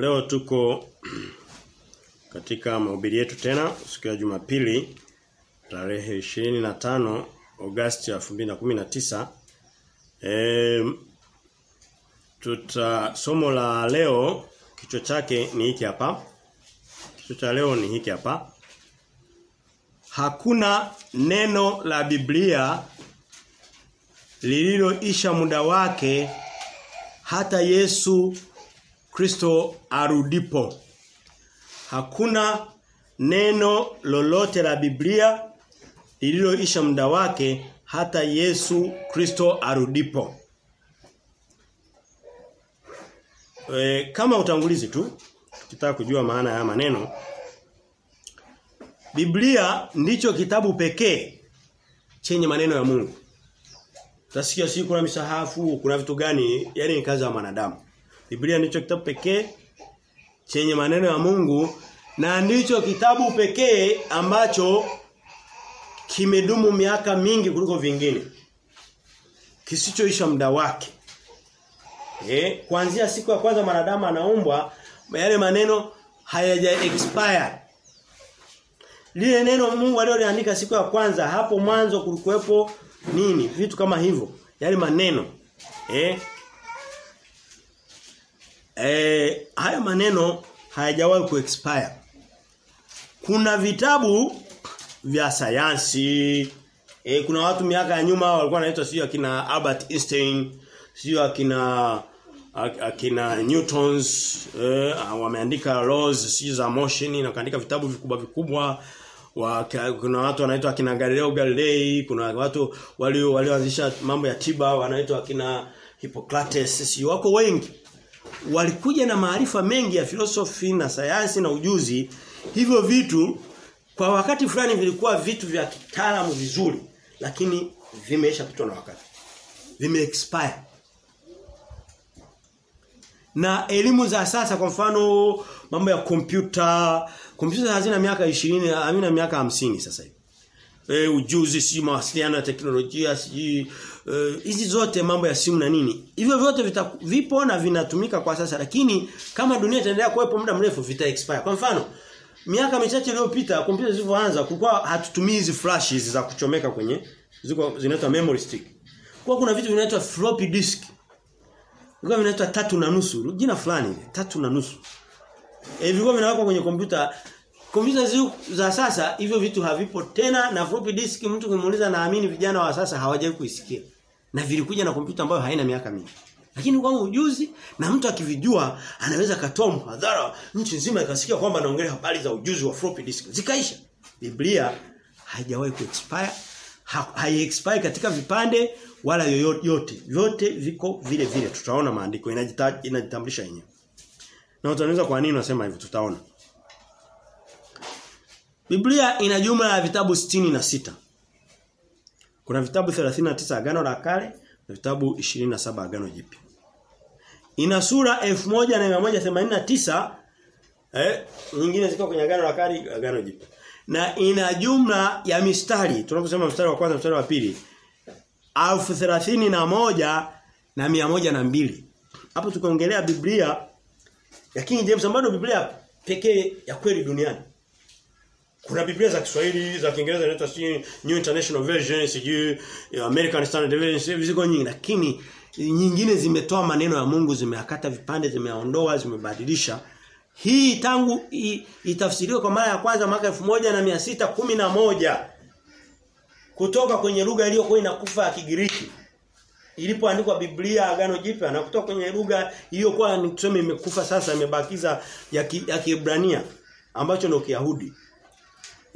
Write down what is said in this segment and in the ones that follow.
Leo tuko katika mahubiri yetu tena siku ya Jumapili tarehe 25 Agosti 2019. Eh tuta somo la leo kichwa chake ni hiki hapa. Kichwa cha leo ni hiki hapa. Hakuna neno la Biblia lililoisha muda wake hata Yesu Kristo arudipo. Hakuna neno lolote la Biblia lililoisha muda wake hata Yesu Kristo arudipo. E, kama utangulizi tu tukitaka kujua maana ya maneno Biblia ndicho kitabu pekee chenye maneno ya Mungu. Utasikia si kuna misahafu, kuna vitu gani, yani ni kazi ya wanadamu. Biblia ndicho kitabu pekee chenye maneno ya Mungu na ndicho kitabu pekee ambacho kimedumu miaka mingi kuliko vingine. Kisichoisha muda wake. Eh, kuanzia siku ya kwanza mwanadamu anaumbwa yale maneno hayaja expire. Lile neno Mungu aliloliandika siku ya kwanza hapo mwanzo kulikuwepo nini? Vitu kama hivyo. Yale maneno. Eh? Eh, haya maneno hayajawahi kuexpire. Kuna vitabu vya sayansi eh, kuna watu miaka ya nyuma walikuwa wanaitwa sio akina Albert Einstein, sio akina akina Newtons eh, wameandika laws sio za motion na kaandika vitabu vikubwa vikubwa wa, kuna watu wanaitwa akina Galileo Galilei, kuna watu walio walioanzisha mambo ya tiba wanaitwa akina Hippocrates, si wako wengi. Walikuja na maarifa mengi ya filosofi na sayansi na ujuzi. Hivyo vitu kwa wakati fulani vilikuwa vitu vya kitaalamu vizuri, lakini vimeisha pitwa na wakati. Vime expire. Na elimu za sasa kwa mfano mambo ya kompyuta, kompyuta hazina miaka 20, hamina miaka 50 sasa hivi. E, ujuzi si mawasiliano ya teknolojia si hizi uh, zote mambo ya simu na nini. Hivyo vyote vipo na vinatumika kwa sasa lakini kama dunia itaendelea kuwepo muda mrefu vita expire. Kwa mfano miaka michache iliyopita kompyuta zilizoanza kulikuwa hatutumii hizi flash hizi za kuchomeka kwenye ziko zinaitwa memory stick. Kwa kuna vitu vinaitwa floppy disk. Vilikuwa vinaitwa tatu na nusu, jina fulani tatu na nusu. hivi vilikuwa vinawekwa kwenye kompyuta. Kompyuta za sasa hivyo vitu havipo tena na floppy disk mtu kimuuliza naamini vijana wa sasa hawajawahi kuisikia. Na vilikuja na kompyuta ambayo haina miaka mingi. Lakini kwa ujuzi na mtu akivijua anaweza katoa mhadhara nchi nzima ikasikia kwamba anaongelea habari za ujuzi wa floppy disk. Zikaisha. Biblia haijawahi kuexpire, hai expire katika vipande wala yoyote. yote viko vile vile. Tutaona maandiko inajitambulisha yenyewe. Na utaniuliza kwa nini unasema hivyo tutaona. Biblia ina jumla ya vitabu sitini na sita Kuna vitabu 39 agano la kale na vitabu 27 agano jipya. Ina sura 1189 eh nyingine ziko kwenye agano la kale agano jipya. Na ina jumla ya mistari, tunaposema mstari wa kwanza mstari wa pili Alfu thelathini na moja na mia moja na mbili. Hapo tukaongelea Biblia ya King James ambayo Biblia pekee ya kweli duniani. Kuna Biblia za Kiswahili, za Kiingereza inaitwa New International Version, sijui American Standard Version, ziko nyingi lakini nyingine zimetoa maneno ya Mungu, zimeakata vipande, zimeondoa, zimebadilisha. Hii tangu itafsiriwa kwa mara ya kwanza mwaka moja kutoka kwenye lugha iliyokuwa inakufa ya Kigiriki. Ilipoandikwa Biblia Agano Jipya na kutoka kwenye lugha iliyokuwa tuseme imekufa sasa imebakiza ya ki, ya Kiebrania ambacho ndio Kiyahudi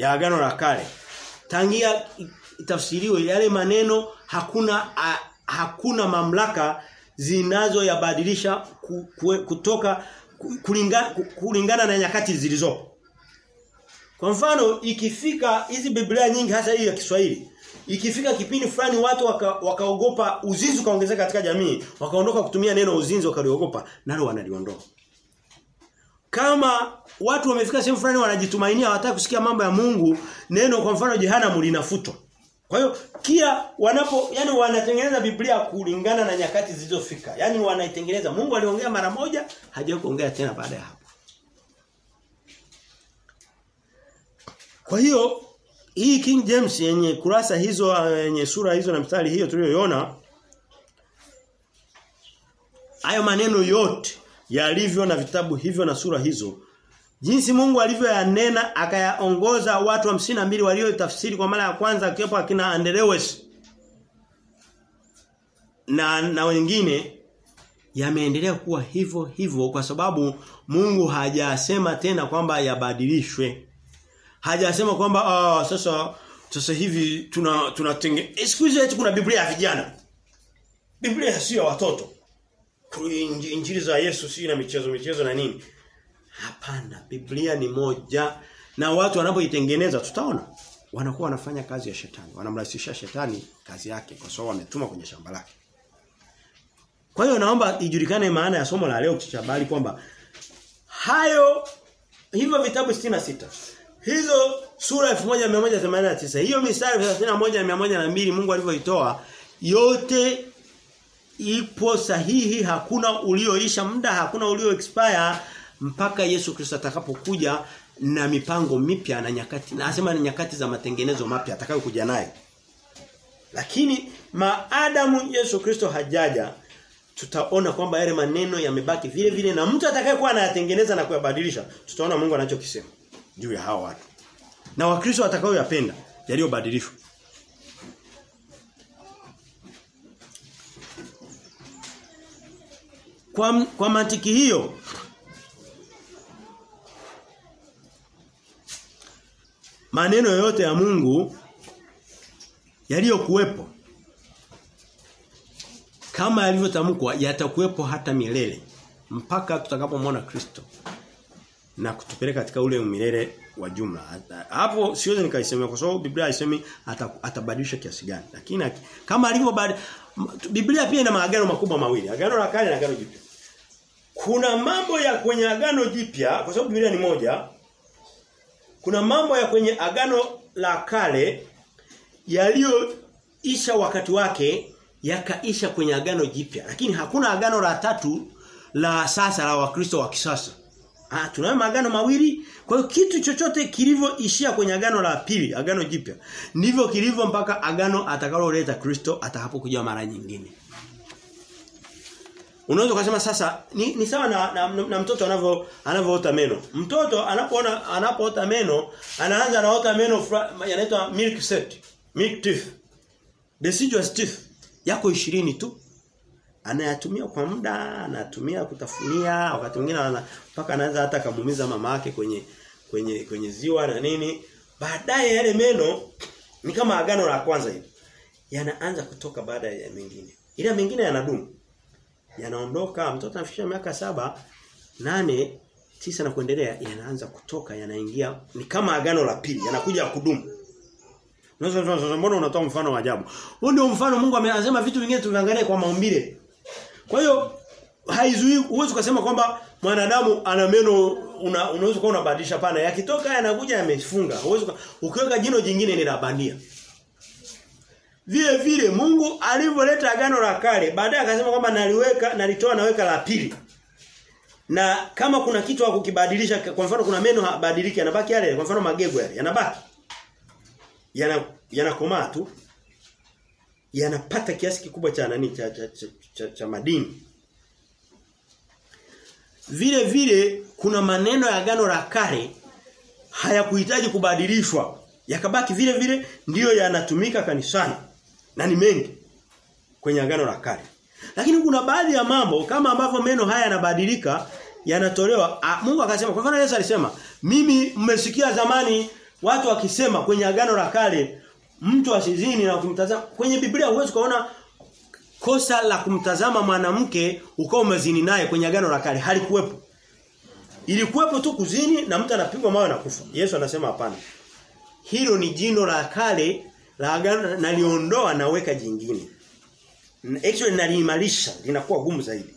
ya Agano la Kale. Tangia tafsiriwe yale maneno hakuna a, hakuna mamlaka zinazoyabadilisha ku, kutoka kulingana, kulingana na nyakati zilizopo. Kwa mfano ikifika hizi Biblia nyingi hasa hii ya Kiswahili ikifika kipindi fulani watu wakaogopa waka uzinzi ukaongezeka katika jamii wakaondoka kutumia neno uzinzi wakaliogopa nalo wanaliondoa kama watu wamefika sehemu fulani wanajitumainia hawataka kusikia mambo ya Mungu neno kwa mfano jehanamu linafutwa Kwa hiyo kila wanapo yani wanatengeneza Biblia kulingana na nyakati zilizofika. Yani wanaitengeneza. Mungu aliongea mara moja, hajawahi kuongea tena baada ya hapo. Kwa hiyo hii King James yenye kurasa hizo yenye sura hizo na mstari hiyo tuliyoiona hayo maneno yote yalivyo na vitabu hivyo na sura hizo. Jinsi Mungu alivyoyanena akayaongoza watu wa mbili waliotafsiri kwa mara ya kwanza akiwepo akina Andrewes na na wengine yameendelea kuwa hivyo hivyo kwa sababu Mungu hajasema tena kwamba yabadilishwe. Hajasema kwamba ah sasa sasa hivi tuna tunatenge siku hizi kuna Biblia ya vijana. Biblia sio ya watoto injili za Yesu si na michezo michezo na nini? Hapana Biblia ni moja. Na watu wanapoitengeneza tutaona. Wanakuwa wanafanya kazi ya shetani. Wanamrahisishia shetani kazi yake kwa sababu wametuma kwenye shamba lake. Kwa hiyo naomba ijulikane maana ya somo la leo kichabali kwamba hayo hivyo vitabu 66 hizo sura 1189 hiyo mistari 31 na 102 Mungu alivyoitoa yote ipo sahihi hakuna ulioisha muda hakuna ulio expire mpaka Yesu Kristo atakapokuja na mipango mipya na nyakati na asema ni nyakati za matengenezo mapya atakayokuja naye. Lakini maadamu Yesu Kristo hajaja tutaona kwamba yale maneno yamebaki vile vile na mtu atakayekuwa anayatengeneza na kuyabadilisha tutaona Mungu anachokisema juu ya hao watu na wakristo watakaoyapenda yaliyobadilishwa kwa kwa mantiki hiyo maneno yote ya Mungu yaliyokuwepo kama yalivyotamkwa yatakuwepo hata milele mpaka tutakapomwona Kristo na kutupeleka katika ule milele wa jumla. Hapo siwezi nikaisemea kwa sababu Biblia haisemi atabadilisha kiasi gani. Lakini kama alivyobadilisha Biblia pia ina maagano makubwa mawili, agano la kale na agano jipya. Kuna mambo ya kwenye agano jipya kwa sababu Biblia ni moja. Kuna mambo ya kwenye agano la kale yaliyoisha wakati wake yakaisha kwenye agano jipya. Lakini hakuna agano la tatu la sasa la Wakristo wa kisasa. Ah, tunayo maagano mawili. Kwa hiyo kitu chochote kilivyoishia kwenye agano la pili, agano jipya, ndivyo kilivyo mpaka agano atakaloleta Kristo atakapokuja mara nyingine. Unaweza kusema sasa ni, ni sawa na, na, na na mtoto anavyo anavyoota meno. Mtoto anapoona anapoota meno, anaanza anaota meno yanaitwa milk set, milk teeth. Deciduous teeth yako ishirini tu anayatumia kwa muda, anatumia kutafunia, wakati mwingine mpaka anaweza hata kumumiza mama yake kwenye kwenye kwenye ziwa na nini. Baadaye yale meno ni kama agano la kwanza hili. Yanaanza kutoka baada ya mengine. Ila mengine yanadumu. Yanaondoka mtoto anafikia miaka saba nane tisa na kuendelea yanaanza kutoka yanaingia ni kama agano la pili yanakuja kudumu. Unaweza mbona unatoa mfano wa ajabu? Huo ndio mfano Mungu amesema vitu vingine tuviangalie kwa maumbile. Kwa hiyo haizuii uwezo kusema kwamba mwanadamu ana meno una, unaweza kuwa unabadilisha pana yakitoka yanakuja yamefunga. Uwezo ukiweka jino jingine ni la. Vile vile Mungu alivyoleta agano la kale baadaye akasema kwamba naliweka nalitoa naweka la pili. Na kama kuna kitu wa kukibadilisha kwa mfano kuna meno habadiliki yanabaki yale kwa mfano magego yale yanabaki. Yana yanakomaa tu yanapata kiasi kikubwa cha nani cha cha, cha, cha, cha madini. Vile vile kuna maneno ya agano la kale hayakuhitaji kubadilishwa. Yakabaki vile vile ndiyo yanatumika kanisani. Na ni mengi kwenye agano la kale. Lakini kuna baadhi ya mambo kama ambavyo meno haya yanabadilika yanatolewa. Mungu akasema kwa mfano Yesu alisema, "Mimi mmesikia zamani watu wakisema kwenye agano la kale mtu asizini na kumtazama kwenye Biblia huwezi kuona kosa la kumtazama mwanamke ukao mazini naye kwenye agano la kale halikuwepo. Ilikuwepo tu kuzini na mtu anapigwa mawe na kufa. Yesu anasema hapana. Hilo ni jino la kale la agano naliondoa naweka jingine. Actually naliimarisha linakuwa gumu zaidi.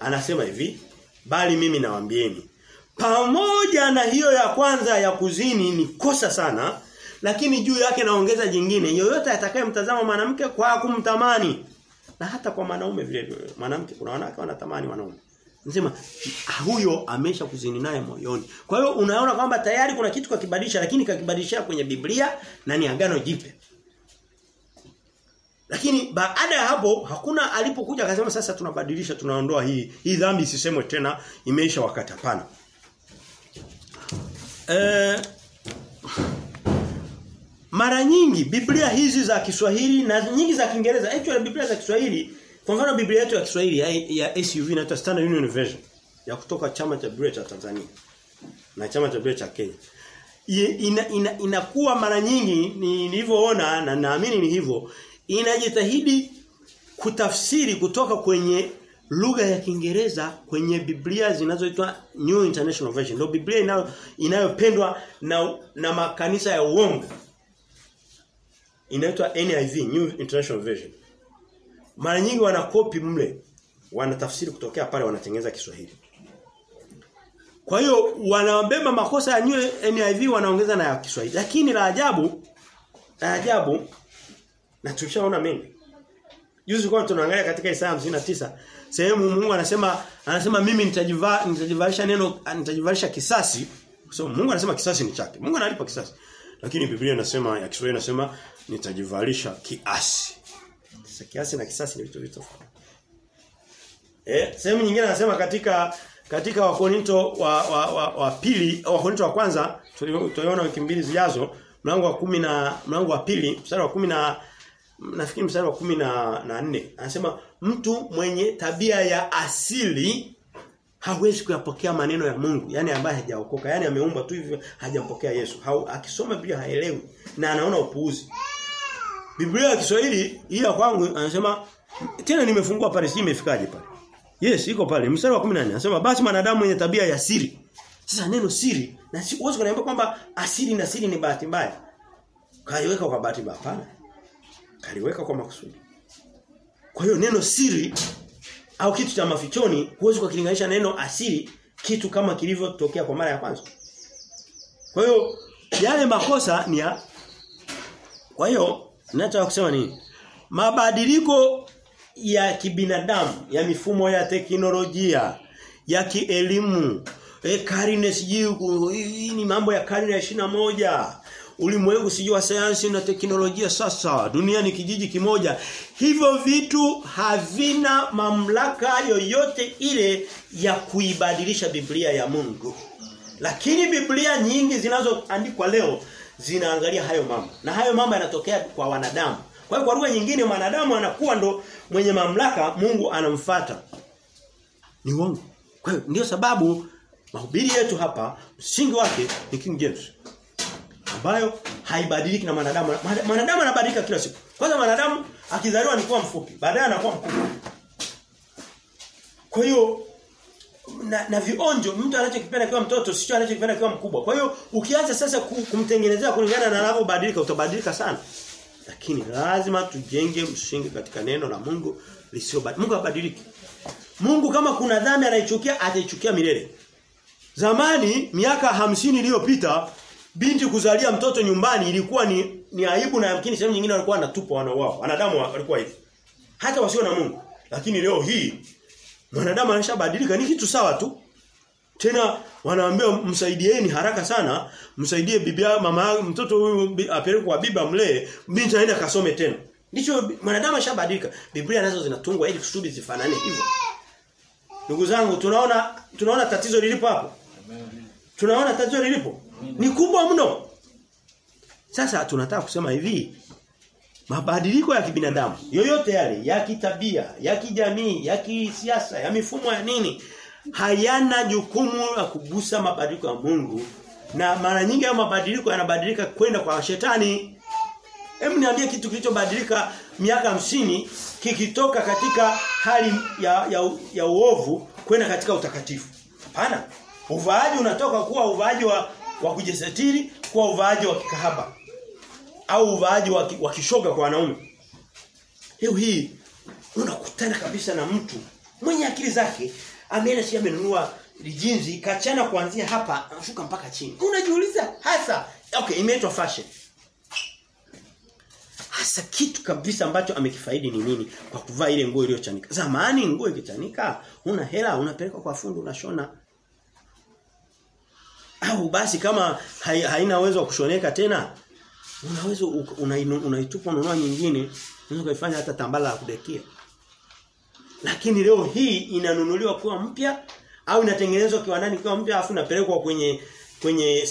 Anasema hivi, bali mimi nawaambieni pamoja na hiyo ya kwanza ya kuzini ni kosa sana lakini juu yake naongeza jingine. Yoyote atakayemtazama mwanamke kwa kumtamani na hata kwa mwanaume vile vile. Mwanamke kuna wanawake wanatamani wanaume. Nasema huyo amesha kuzini naye moyoni. Kwa hiyo unaona kwamba tayari kuna kitu kakibadilisha lakini kakibadilisha kwenye Biblia na ni agano jipe. Lakini baada ya hapo hakuna alipokuja akasema sasa tunabadilisha tunaondoa hii hii dhambi isisemwe tena imeisha wakati hapana. Eh mara nyingi Biblia hizi za Kiswahili na nyingi za Kiingereza, actually Biblia za Kiswahili, kwa mfano Biblia yetu ya Kiswahili ya, ya SUV inaitwa Standard Union Version ya kutoka chama cha Biblia cha Tanzania na chama cha Biblia cha Kenya. Ina, ina, inakuwa mara nyingi nilivyoona na naamini ni hivyo inajitahidi kutafsiri kutoka kwenye lugha ya Kiingereza kwenye Biblia zinazoitwa New International Version. Ndio Biblia inayopendwa inayopendwa na na makanisa ya uongo. Inaitwa NIV, New International Version. Mara nyingi wanakopi mle. Wanatafsiri kutokea pale wanatengeneza Kiswahili. Kwa hiyo wanabeba makosa ya New NIV wanaongeza na ya Kiswahili. Lakini la ajabu la ajabu na tulishaona mengi. Juzi kwa tunaangalia katika Isaya 59 sehemu Mungu anasema anasema mimi nitajivaa nitajivalisha neno nitajivalisha kisasi. So Mungu anasema kisasi ni chake. Mungu analipa kisasi. Lakini Biblia inasema ya Kiswahili inasema nitajivalisha kiasi. Sasa kiasi na kisasi ni vitu vitu tofauti. Eh, sehemu nyingine anasema katika katika Wakorinto wa wa, wa, wa pili, Wakorinto wa kwanza tuliona wiki mbili zijazo, mlango wa kumi na mlango wa pili, mstari wa kumi na nafikiri mstari wa kumi na, na nne anasema mtu mwenye tabia ya asili hawezi kuyapokea maneno ya Mungu yani ambaye hajaokoka yani ameumba tu hivyo hajampokea Yesu. Hau, akisoma Biblia haelewi na anaona upuuzi. Biblia ya Kiswahili hii ya kwangu anasema tena nimefungua pale si imefikaje pale? Yes iko pale mstari wa 14 anasema basi mwanadamu mwenye tabia ya siri. Sasa neno siri na si uwezo kuniambia kwamba asili na siri ni bahati mbaya. Kaiweka kwa bahati mbaya hapana. Kaliweka kwa makusudi. Kwa hiyo neno siri au kitu cha mafichoni huwezi kukilinganisha neno asili kitu kama kilivyotokea kwa mara ya kwanza. Kwa hiyo yale makosa ni ya Kwa hiyo ninachotaka kusema ni mabadiliko ya kibinadamu, ya mifumo ya teknolojia, ya kielimu, e, karine sijui ni mambo ya karne ya moja ulimwengu sijui wa sayansi na teknolojia sasa. Dunia ni kijiji kimoja. Hivyo vitu havina mamlaka yoyote ile ya kuibadilisha Biblia ya Mungu. Lakini Biblia nyingi zinazoandikwa leo zinaangalia hayo mambo. Na hayo mambo yanatokea kwa wanadamu. Kwa hiyo kwa lugha nyingine mwanadamu anakuwa ndo mwenye mamlaka Mungu anamfata ni uongo. Kwa hiyo ndio sababu mahubiri yetu hapa msingi wake ni King James ambayo haibadiliki na mwanadamu. Mwanadamu anabadilika kila siku. Kwanza mwanadamu akizaliwa ni kuwa mfupi, baadaye anakuwa mkubwa. Kwa hiyo na, na vionjo mtu anachokipenda kiwa mtoto sio anachokipenda kiwa mkubwa. Kwa hiyo ukianza sasa kumtengenezea kulingana na anavyobadilika utabadilika sana. Lakini lazima tujenge msingi katika neno la Mungu lisio Mungu habadiliki. Mungu kama kuna dhambi anaichukia ataichukia milele. Zamani miaka hamsini iliyopita binti kuzalia mtoto nyumbani ilikuwa ni ni aibu na yamkini sehemu nyingine walikuwa wanatupa wanauao. Wanadamu walikuwa hivi. Hata wasio na Mungu. Lakini leo hii mwanadamu anashabadilika ni kitu sawa tu. Tena wanaambia msaidieni haraka sana, msaidie bibi mama mtoto huyu apelekwe kwa bibi amlee, binti aende kasome tena. Ndicho mwanadamu ashabadilika. Biblia nazo zinatungwa ili kusudi zifanane hivyo. Ndugu zangu tunaona tunaona tatizo lilipo hapo. Tunaona tatizo lilipo. Ni kubwa mno. Sasa tunataka kusema hivi. Mabadiliko ya kibinadamu yoyote yale ya kitabia, ya kijamii, ya kisiasa, ya mifumo ya nini hayana jukumu la kugusa mabadiliko ya Mungu. Na mara nyingi hayo mabadiliko yanabadilika kwenda kwa shetani. Hebu niambie kitu kilichobadilika miaka hamsini kikitoka katika hali ya ya, ya uovu kwenda katika utakatifu. Hapana. Uvaaji unatoka kuwa uvaaji wa wa kujisetiri kwa uvaaji wa kikahaba au uvaaji wa, kishoga kwa wanaume. Leo hii unakutana kabisa na mtu mwenye akili zake ameenda si amenunua lijinzi kachana kuanzia hapa anashuka mpaka chini. Unajiuliza hasa okay imeitwa fashion. hasa kitu kabisa ambacho amekifaidi ni nini kwa kuvaa ile nguo iliyochanika. Zamani nguo ikichanika, una hela unapeleka kwa fundi unashona. Au basi kama haina uwezo wa kushoneka tena, unaweza unaitupa una ununua nyingine, unaweza kuifanya hata tambala la kudekia. Lakini leo hii inanunuliwa kuwa mpya au inatengenezwa kiwandani kuwa mpya afu inapelekwa kwenye kwenye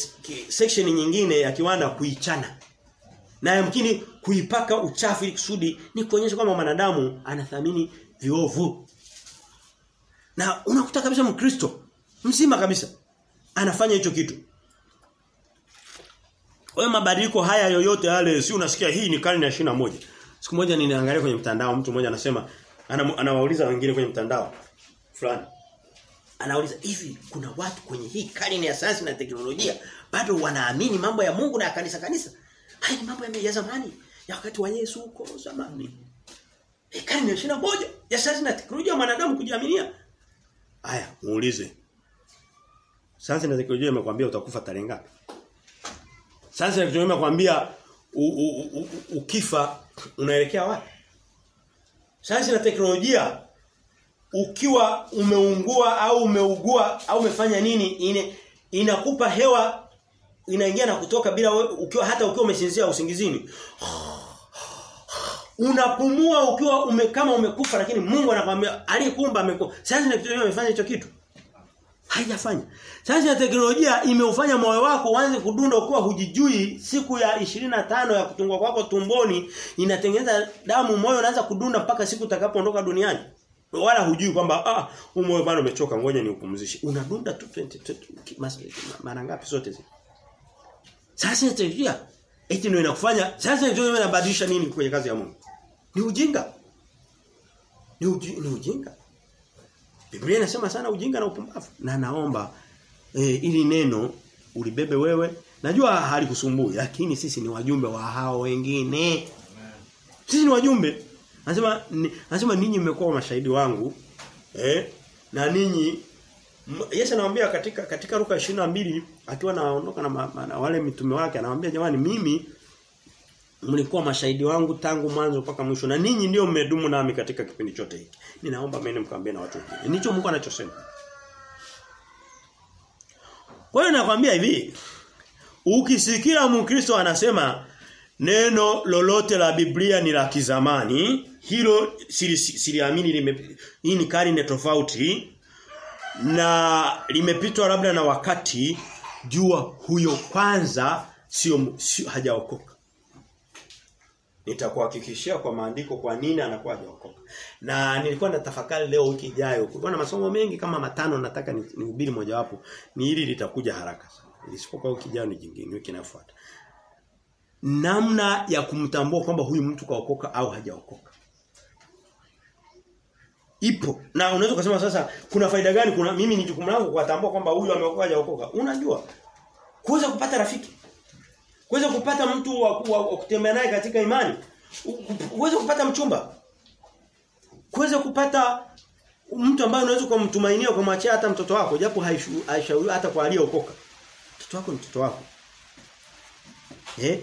section nyingine ya kiwanda kuichana. Na yamkini kuipaka uchafu ili kusudi ni kuonyesha kwamba mwanadamu anathamini viovu. Na unakuta kabisa Mkristo mzima kabisa anafanya hicho kitu. Kwa mabadiliko haya yoyote yale si unasikia hii ni karne ya 21. Siku moja ninaangalia kwenye mtandao mtu mmoja anasema anawauliza wengine kwenye mtandao fulani. Anauliza hivi kuna watu kwenye hii karne ya sayansi na teknolojia bado wanaamini mambo ya Mungu na ya kanisa kanisa. Haya ni mambo ya zamani ya wakati wa Yesu huko zamani. Hii karne ya 21 ya sayansi na teknolojia mwanadamu kujiaminia. Haya, muulize. Sayansi na teknolojia imekwambia utakufa tarehe ngapi? Sasa na teknolojia imekwambia ukifa unaelekea wapi? Sayansi na teknolojia ukiwa umeungua au umeugua au umefanya nini ine, inakupa hewa inaingia na kutoka bila we, ukiwa hata ukiwa umesinzia usingizini unapumua ukiwa ume, kama umekufa lakini Mungu anakuambia aliyekuumba amekufa sayansi na teknolojia imefanya hicho kitu haijafanya. Na teknolojia imeufanya moyo wako uanze kudunda kuwa hujijui siku ya 25 ya kutungwa kwako tumboni inatengeneza damu moyo unaanza kudunda mpaka siku utakapoondoka duniani. Wala hujui kwamba ah huu moyo bado umechoka ngoja niupumzishe. Unadunda tu 20 mara ngapi zote zile. sasa teknolojia eti ndio inakufanya sasa teknolojia inabadilisha nini kwenye kazi ya Mungu? Ni ujinga. Ni, uji, ni ujinga Biblia inasema sana ujinga na upumbavu. Na naomba e, ili neno ulibebe wewe. Najua halikusumbui lakini sisi ni wajumbe wa hao wengine. Sisi ni wajumbe. Anasema anasema ninyi mmekuwa mashahidi wangu eh na ninyi Yesu anawaambia katika katika Luka 22 akiwa anaondoka na, na, na wale mitume wake anawaambia jamani mimi mlikuwa mashahidi wangu tangu mwanzo mpaka mwisho na ninyi ndio mmedumu nami katika kipindi chote hiki. Ninaomba mimi mkaambie na watu wengine. Nicho Mungu anachosema. Kwa hiyo nakwambia hivi ukisikia Mkristo anasema neno lolote la Biblia ni la kizamani, hilo siliamini sili hii ni karne tofauti na limepitwa labda na wakati jua huyo kwanza sio, sio hajaokoka. Nitakuhakikishia kwa maandiko kwa nini anakuwa hajaokoka. Na nilikuwa natafakari leo wiki ijayo. Kulikuwa na masomo mengi kama matano nataka nihubiri mojawapo. Ni hili litakuja haraka sana. Isipokuwa wiki ijayo ni jingine wiki inayofuata namna ya kumtambua kwamba huyu mtu kaokoka au hajaokoka. Ipo. Na unaweza kusema sasa kuna faida gani kuna mimi ni jukumu langu kuwatambua kwamba huyu ameokoka hajaokoka. Unajua? Kuweza kupata rafiki. Kuweza kupata mtu wa, wa, wa kutembea naye katika imani. Kuweza kupata mchumba. Kuweza kupata mtu ambaye unaweza kumtumainia kumwachia hata mtoto wako japo haishauri hata kwa aliyeokoka. Mtoto wako ni mtoto wako. Eh?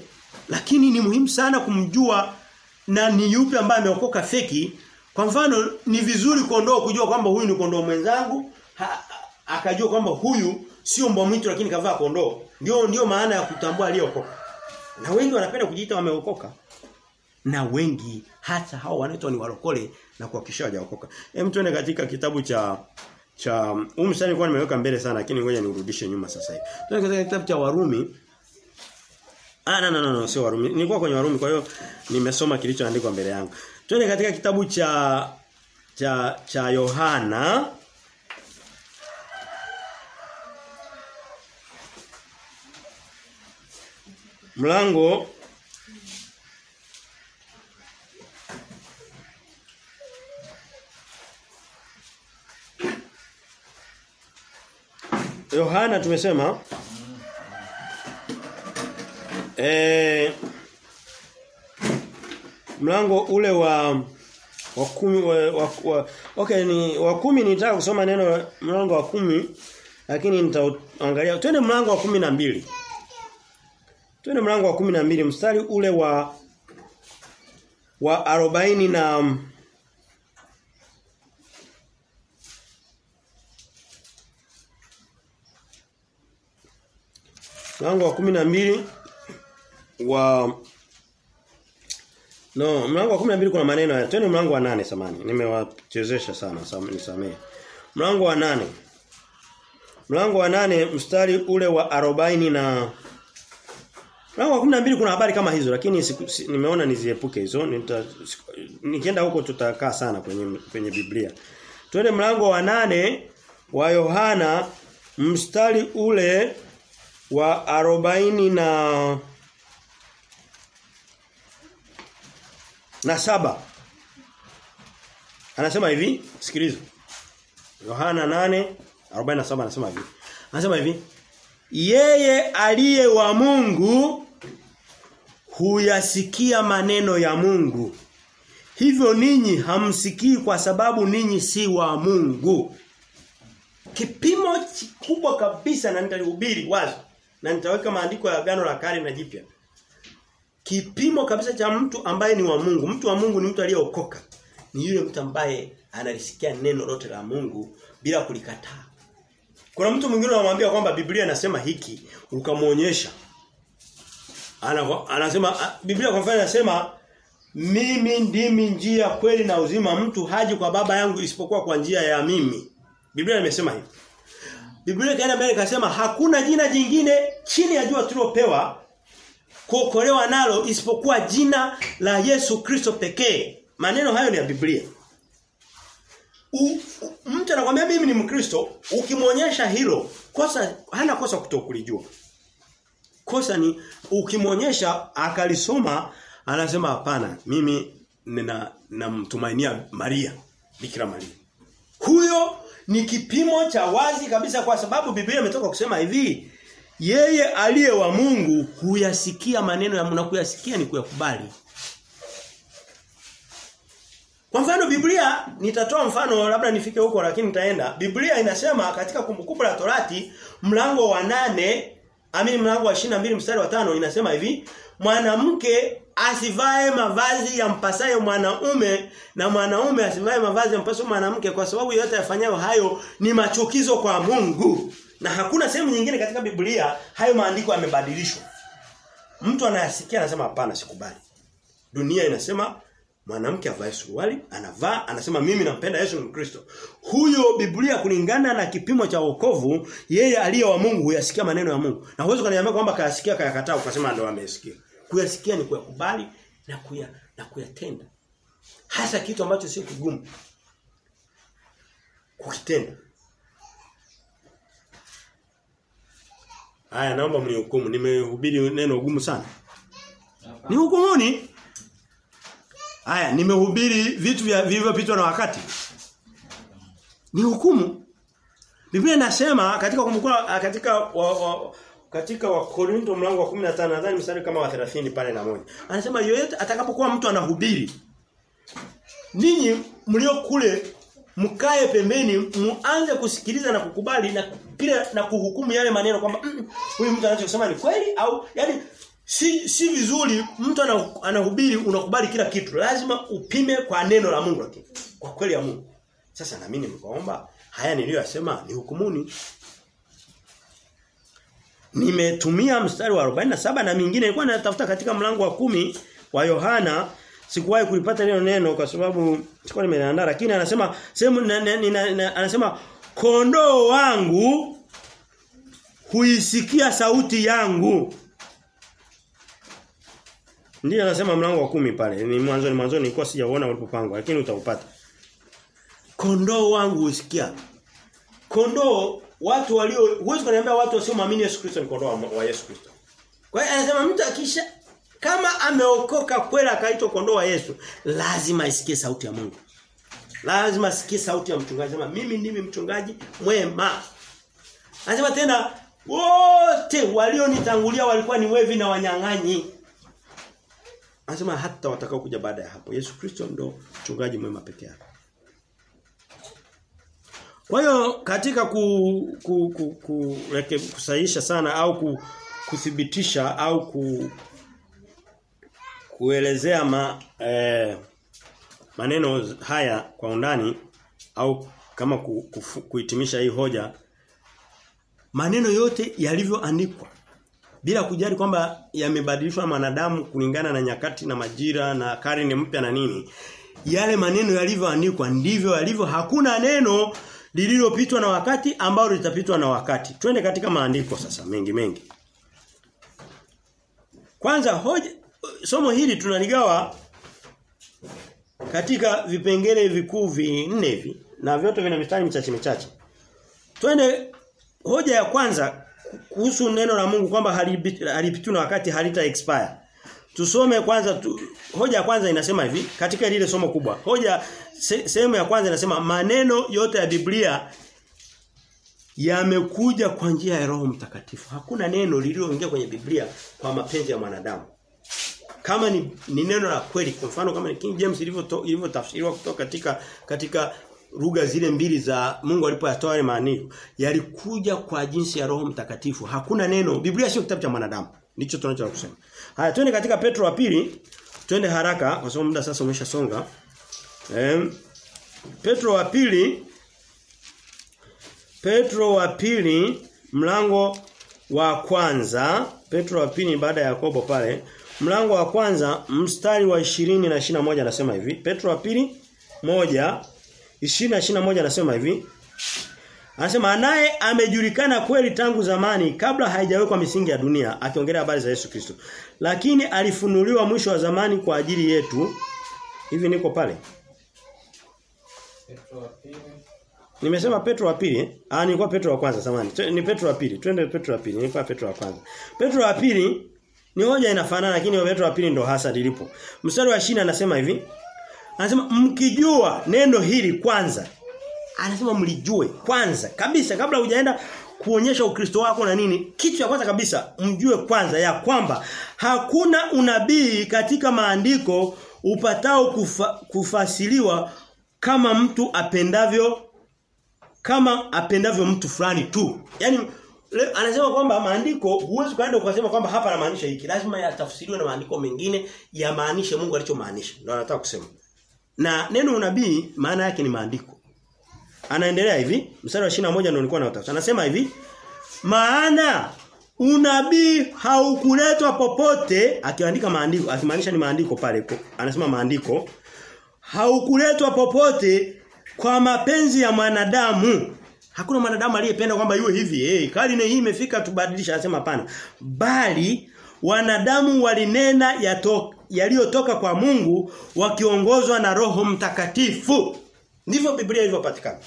Lakini ni muhimu sana kumjua na ni yupi ambaye ameokoka feki. Kwa mfano ni vizuri kondoo kujua kwamba huyu ni kondoo mwenzangu, ha, akajua kwamba huyu sio mbwa mwitu lakini kavaa kondoo. Ndio ndio maana ya kutambua aliyeokoka. Na wengi wanapenda kujiita wameokoka. Na wengi hata hao wanaitwa ni walokole na kuhakikisha hawajaokoka. Hem tuende katika kitabu cha cha huu mstari nilikuwa nimeweka mbele sana lakini ngoja niurudishe nyuma sasa hivi. Tuende katika kitabu cha Warumi Ah no no, no sio Warumi. Nilikuwa kwenye Warumi kwa hiyo nimesoma kilichoandikwa mbele yangu. Twende katika kitabu cha cha cha Yohana mlango. Yohana tumesema. Eh mlango ule wa wa kumi wa, wa, wa okay ni wa kumi nitaka kusoma neno mlango wa kumi lakini nitaangalia. Twende mlango wa kumi na mbili twende mlango wa kumi na mbili mstari ule wa wa arobaini na mlango wa kumi na mbili wa No, mlango wa 12 kuna maneno haya. Twende mlango wa nane samani. Nimewachezesha sana, nisamee. Mlango wa nane Mlango wa nane mstari ule wa arobaini na Mlango wa 12 kuna habari kama hizo lakini siku, si, nimeona niziepuke hizo. Nita, nikienda huko tutakaa sana kwenye kwenye Biblia. Twende mlango wa nane wa Yohana mstari ule wa arobaini na na saba Anasema hivi, sikiliza. Yohana 8:47 anasema hivi. Anasema hivi, yeye aliye wa Mungu huyasikia maneno ya Mungu. Hivyo ninyi hamsikii kwa sababu ninyi si wa Mungu. Kipimo kikubwa kabisa na nitalihubiri wazi na nitaweka maandiko ya agano la kale na jipya. Kipimo kabisa cha mtu ambaye ni wa Mungu. Mtu wa Mungu ni mtu aliyeokoka. Ni yule mtu ambaye analisikia neno lote la Mungu bila kulikataa. Kuna mtu mwingine anamwambia kwamba Biblia inasema hiki, ukamuonyesha. Ana, anasema Biblia kwa mfano inasema mimi ndimi njia kweli na uzima mtu haji kwa baba yangu isipokuwa kwa njia ya mimi. Biblia imesema hivyo. Biblia kaenda mbele ikasema hakuna jina jingine chini ya jua tulopewa kuokolewa nalo isipokuwa jina la Yesu Kristo pekee. Maneno hayo ni ya Biblia. U, u, mtu anakuambia mimi ni Mkristo, ukimwonyesha hilo, kosa hana kosa kutokulijua. Kosa ni ukimwonyesha akalisoma anasema hapana, mimi nina namtumainia Maria, Bikira Maria. Huyo ni kipimo cha wazi kabisa kwa sababu Biblia imetoka kusema hivi, yeye aliye wa Mungu huyasikia maneno ya na kuyasikia ni kuyakubali. Kwa mfano Biblia nitatoa mfano labda nifike huko lakini nitaenda. Biblia inasema katika kumbukumbu la Torati mlango wa nane amini mlango wa 22 mstari wa tano inasema hivi mwanamke asivae mavazi ya mpasayo mwanaume na mwanaume asivae mavazi ya mpasayo mwanamke kwa sababu yote yafanyayo hayo ni machukizo kwa Mungu. Na hakuna sehemu nyingine katika Biblia hayo maandiko yamebadilishwa. Mtu anayasikia anasema hapana sikubali. Dunia inasema mwanamke avae suruali, anavaa, anasema mimi nampenda Yesu Kristo. Huyo Biblia kulingana na kipimo cha wokovu, yeye aliye wa Mungu huyasikia maneno ya Mungu. Na huwezi kuniambia kwamba kayasikia kayakataa ukasema ndio amesikia. Kuyasikia ni kuyakubali na kuya na kuyatenda. Hasa kitu ambacho sio kigumu. Kukitenda. Haya naomba mnihukumu. Nimehubiri neno gumu sana. Ni hukumuni. Haya, nimehubiri vitu vilivyopitwa na wakati. Ni hukumu. Biblia inasema katika kumbukumbu katika wa, wa, katika wa Korinto mlango wa 15 nadhani mstari kama wa 30 pale na moja. Anasema yoyote atakapokuwa mtu anahubiri ninyi mlio kule mkae pembeni muanze kusikiliza na kukubali na kila na kuhukumu yale maneno kwamba huyu mm, mtu anachosema ni kweli au yani si si vizuri mtu anahubiri unakubali kila kitu. Lazima upime kwa neno la Mungu lakini kwa kweli ya Mungu. Sasa na mimi nimekuomba haya niliyosema ni hukumuni. Nimetumia mstari wa 47 na mingine ilikuwa natafuta katika mlango wa kumi wa Yohana. Sikuwahi kulipata neno neno kwa sababu sikuwa nimeandaa lakini anasema sehemu anasema kondoo wangu huisikia sauti yangu Ndiyo anasema mlango wa kumi pale. Ni mwanzo ni mwanzo nilikuwa sijaona ulipopangwa lakini utaupata. Kondoo wangu usikia. Kondoo watu walio huwezi kuniambia watu wasioamini Yesu Kristo ni kondoo wa Yesu Kristo. Kwa hiyo anasema mtu akisha kama ameokoka kweli akaitwa kondoo wa Yesu, lazima isikie sauti ya Mungu. Lazima asikie sauti ya mchungaji. Sema mimi ndimi mchungaji mwema. Anasema tena wote walionitangulia walikuwa ni wevi na wanyang'anyi. Anasema hata watakao kuja baada ya hapo. Yesu Kristo ndo mchungaji mwema peke yake. Kwa hiyo katika ku, ku, ku, ku reke, kusaisha sana au ku, kuthibitisha au ku kuelezea ma, eh, maneno haya kwa undani au kama ku, ku, kuhitimisha hii hoja maneno yote yalivyoandikwa bila kujali kwamba yamebadilishwa manadamu kulingana na nyakati na majira na karne mpya na nini yale maneno yalivyoandikwa ndivyo yalivyo. Hakuna neno lililopitwa na wakati ambalo litapitwa na wakati. Twende katika maandiko sasa mengi mengi. Kwanza hoja somo hili tunaligawa katika vipengele vikuu vinne hivi na vyote vina mistari michache michache. Twende hoja ya kwanza kuhusu neno la Mungu kwamba halipitwi na wakati halita expire. Tusome kwanza tu, hoja ya kwanza inasema hivi katika lile somo kubwa. Hoja se, sehemu ya kwanza inasema maneno yote ya Biblia yamekuja kwa njia ya Roho Mtakatifu. Hakuna neno lililoingia kwenye Biblia kwa mapenzi ya mwanadamu kama ni, ni neno la kweli kwa mfano kama ni King James ilivyotafsiriwa kutoka katika katika lugha zile mbili za Mungu alipoyatoa yale maandiko yalikuja kwa jinsi ya Roho Mtakatifu. Hakuna neno Biblia sio kitabu cha mwanadamu. Ndicho tunachotaka kusema. Haya twende katika Petro wa pili. Twende haraka kwa sababu muda sasa umeshasonga. Eh Petro wa pili. Petro wa pili mlango wa kwanza. Petro wa pili baada ya Yakobo pale. Mlango wa kwanza mstari wa 20 na 21 anasema hivi. Petro wa pili moja 20 na 21 anasema hivi Anasema naye amejulikana kweli tangu zamani kabla haijawekwa misingi ya dunia akiongelea habari za Yesu Kristo lakini alifunuliwa mwisho wa zamani kwa ajili yetu hivi niko pale Petro wa pili. Nimesema Petro wa pili, ah nilikuwa Petro wa kwanza samani. Ni Petro wa pili. Twende Petro wa pili. Nilikuwa Petro wa kwanza. Petro wa pili ni hoja inafanana lakini Petro wa pili ndo hasa lilipo. Mstari wa 20 anasema hivi. Anasema mkijua neno hili kwanza. Anasema mlijue kwanza kabisa kabla hujaenda kuonyesha ukristo wako na nini. Kitu cha kwanza kabisa mjue kwanza ya kwamba hakuna unabii katika maandiko upatao kufa, kufasiliwa kama mtu apendavyo kama apendavyo mtu fulani tu. Yaani anasema kwamba maandiko huwezi kaenda ukasema kwamba hapa anamaanisha hiki. Lazima yatafsiriwe na maandiko mengine yamaanishe Mungu alichomaanisha. Ndio anataka kusema. Na neno unabii maana yake ni maandiko. Anaendelea hivi, mstari wa 21 ndio nilikuwa nautafuta. Anasema hivi, maana unabii haukuletwa popote akiandika maandiko, akimaanisha ni maandiko pale. Anasema maandiko haukuletwa popote kwa mapenzi ya mwanadamu. Hakuna mwanadamu aliyependa kwamba iwe hivi. Eh, hey, karne hii imefika tubadilisha anasema hapana. Bali wanadamu walinena yato- yaliyotoka kwa Mungu wakiongozwa na Roho Mtakatifu. Ndivyo Biblia ilivyopatikana.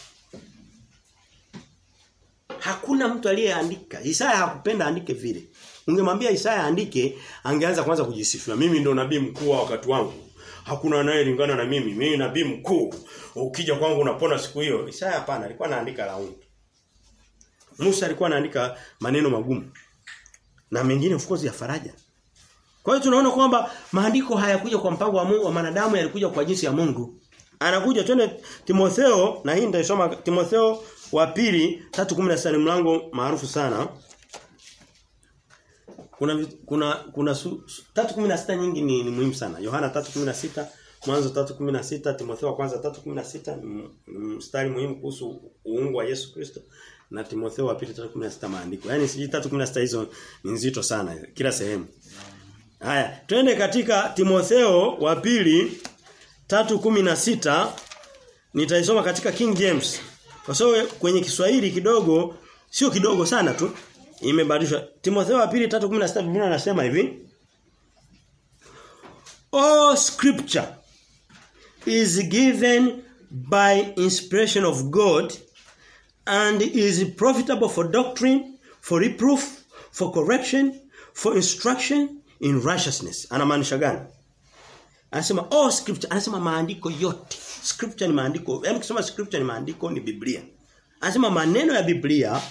Hakuna mtu aliyeandika. Isaya hakupenda andike vile. Ungemwambia Isaya andike, angeanza kwanza kujisifia. Mimi ndo nabii mkuu wa wakati wangu. Hakuna anayelingana na mimi. Mimi nabii mkuu. Ukija kwangu unapona siku hiyo. Isaya hapana, alikuwa anaandika laumu. Musa alikuwa anaandika maneno magumu. Na mengine of course ya faraja. Kwa hiyo tunaona kwamba maandiko hayakuja kwa mpango wa Mungu wa wanadamu yalikuja kwa jinsi ya Mungu. Anakuja twende Timotheo na hii nitaisoma Timotheo wa pili 3:16 ni mlango maarufu sana. Kuna kuna kuna su- su- 3:16 nyingi ni, ni muhimu sana. Yohana 3:16, Mwanzo 3:16, Timotheo wa kwanza 3:16 ni m- ni mstari muhimu kuhusu uungu wa Yesu Kristo na Timotheo wa pili 3:16 maandiko. Yaani siji 3:16 hizo ni nzito sana kila sehemu. Haya, twende katika Timotheo wa pili 3:16 nitaisoma katika King James. Kwa sababu kwenye Kiswahili kidogo sio kidogo sana tu imebadilishwa. Timotheo wa pili 3:16 Biblia inasema hivi. All scripture is given by inspiration of God and is profitable for doctrine, for reproof, for correction, for instruction in righteousness. Anamaanisha gani? Anasema all scripture, anasema maandiko yote. Scripture ni maandiko. Yaani kusema scripture ni maandiko ni Biblia. Anasema maneno ya Biblia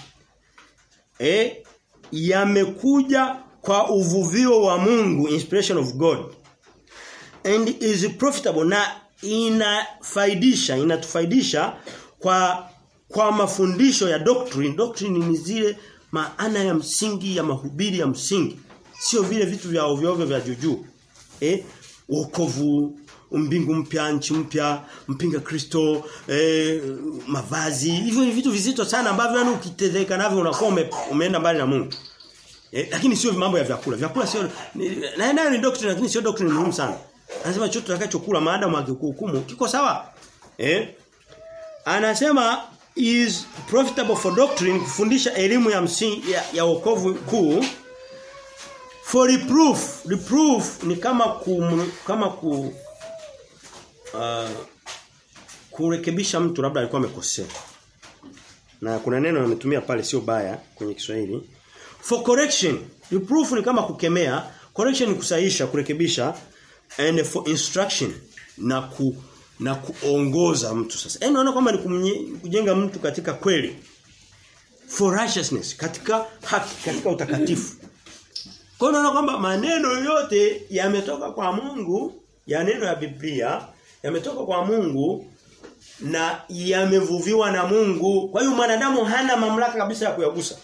eh yamekuja kwa uvuvio wa Mungu, inspiration of God. And is profitable na inafaidisha, inatufaidisha kwa kwa mafundisho ya doctrine. Doctrine ni zile maana ya msingi ya mahubiri ya msingi. Sio vile vitu vya ovyo vya juju. Eh? wokovu mbingu mpya nchi mpya mpinga Kristo eh, mavazi. Hivyo ni vitu vizito sana ambavyo yani ukitezeka navyo unakuwa ume, umeenda mbali na Mungu. Eh, lakini sio mambo ya vyakula. Vyakula sio na nayo ni doctrine lakini sio doctrine muhimu sana. Anasema chochote tutakachokula maadamu akikuhukumu kiko sawa. Eh anasema is profitable for doctrine kufundisha elimu ya msingi ya wokovu kuu for reproof reproof ni kama ku, kama ku uh, kurekebisha mtu labda alikuwa amekosea na kuna neno ametumia pale sio baya kwenye Kiswahili for correction reproof ni kama kukemea correction ni kusahisha kurekebisha and for instruction na ku na kuongoza mtu sasa. Yaani unaona kwamba ni kujenga mtu katika kweli. For righteousness, katika haki, katika utakatifu. Kwa hiyo unaona kwamba maneno yote yametoka kwa Mungu, ya neno ya Biblia, yametoka kwa Mungu na yamevuviwa na Mungu. Kwa hiyo mwanadamu hana mamlaka kabisa ya kuyagusa.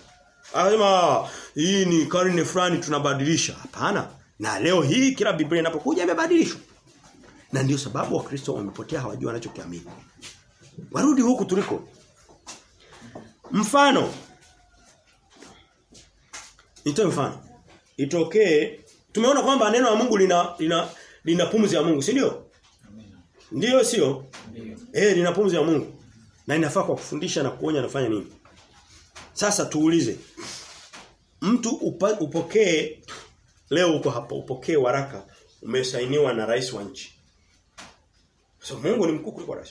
Anasema hii ni karne fulani tunabadilisha. Hapana. Na leo hii kila Biblia inapokuja imebadilishwa. Na ndio sababu wakristo wamepotea hawajui wanachokiamini. Warudi huku tuliko. Mfano. Nitoe mfano. Itokee tumeona kwamba neno la Mungu lina lina lina pumzi ya Mungu, si ndio? Ndiyo sio? Ndio. Eh, lina pumzi ya Mungu. Na inafaa kwa kufundisha na kuonya nafanya nini? Sasa tuulize. Mtu upa, upokee leo uko hapa upokee waraka umesainiwa na rais wa nchi. So Mungu ni mkuu kuliko rais.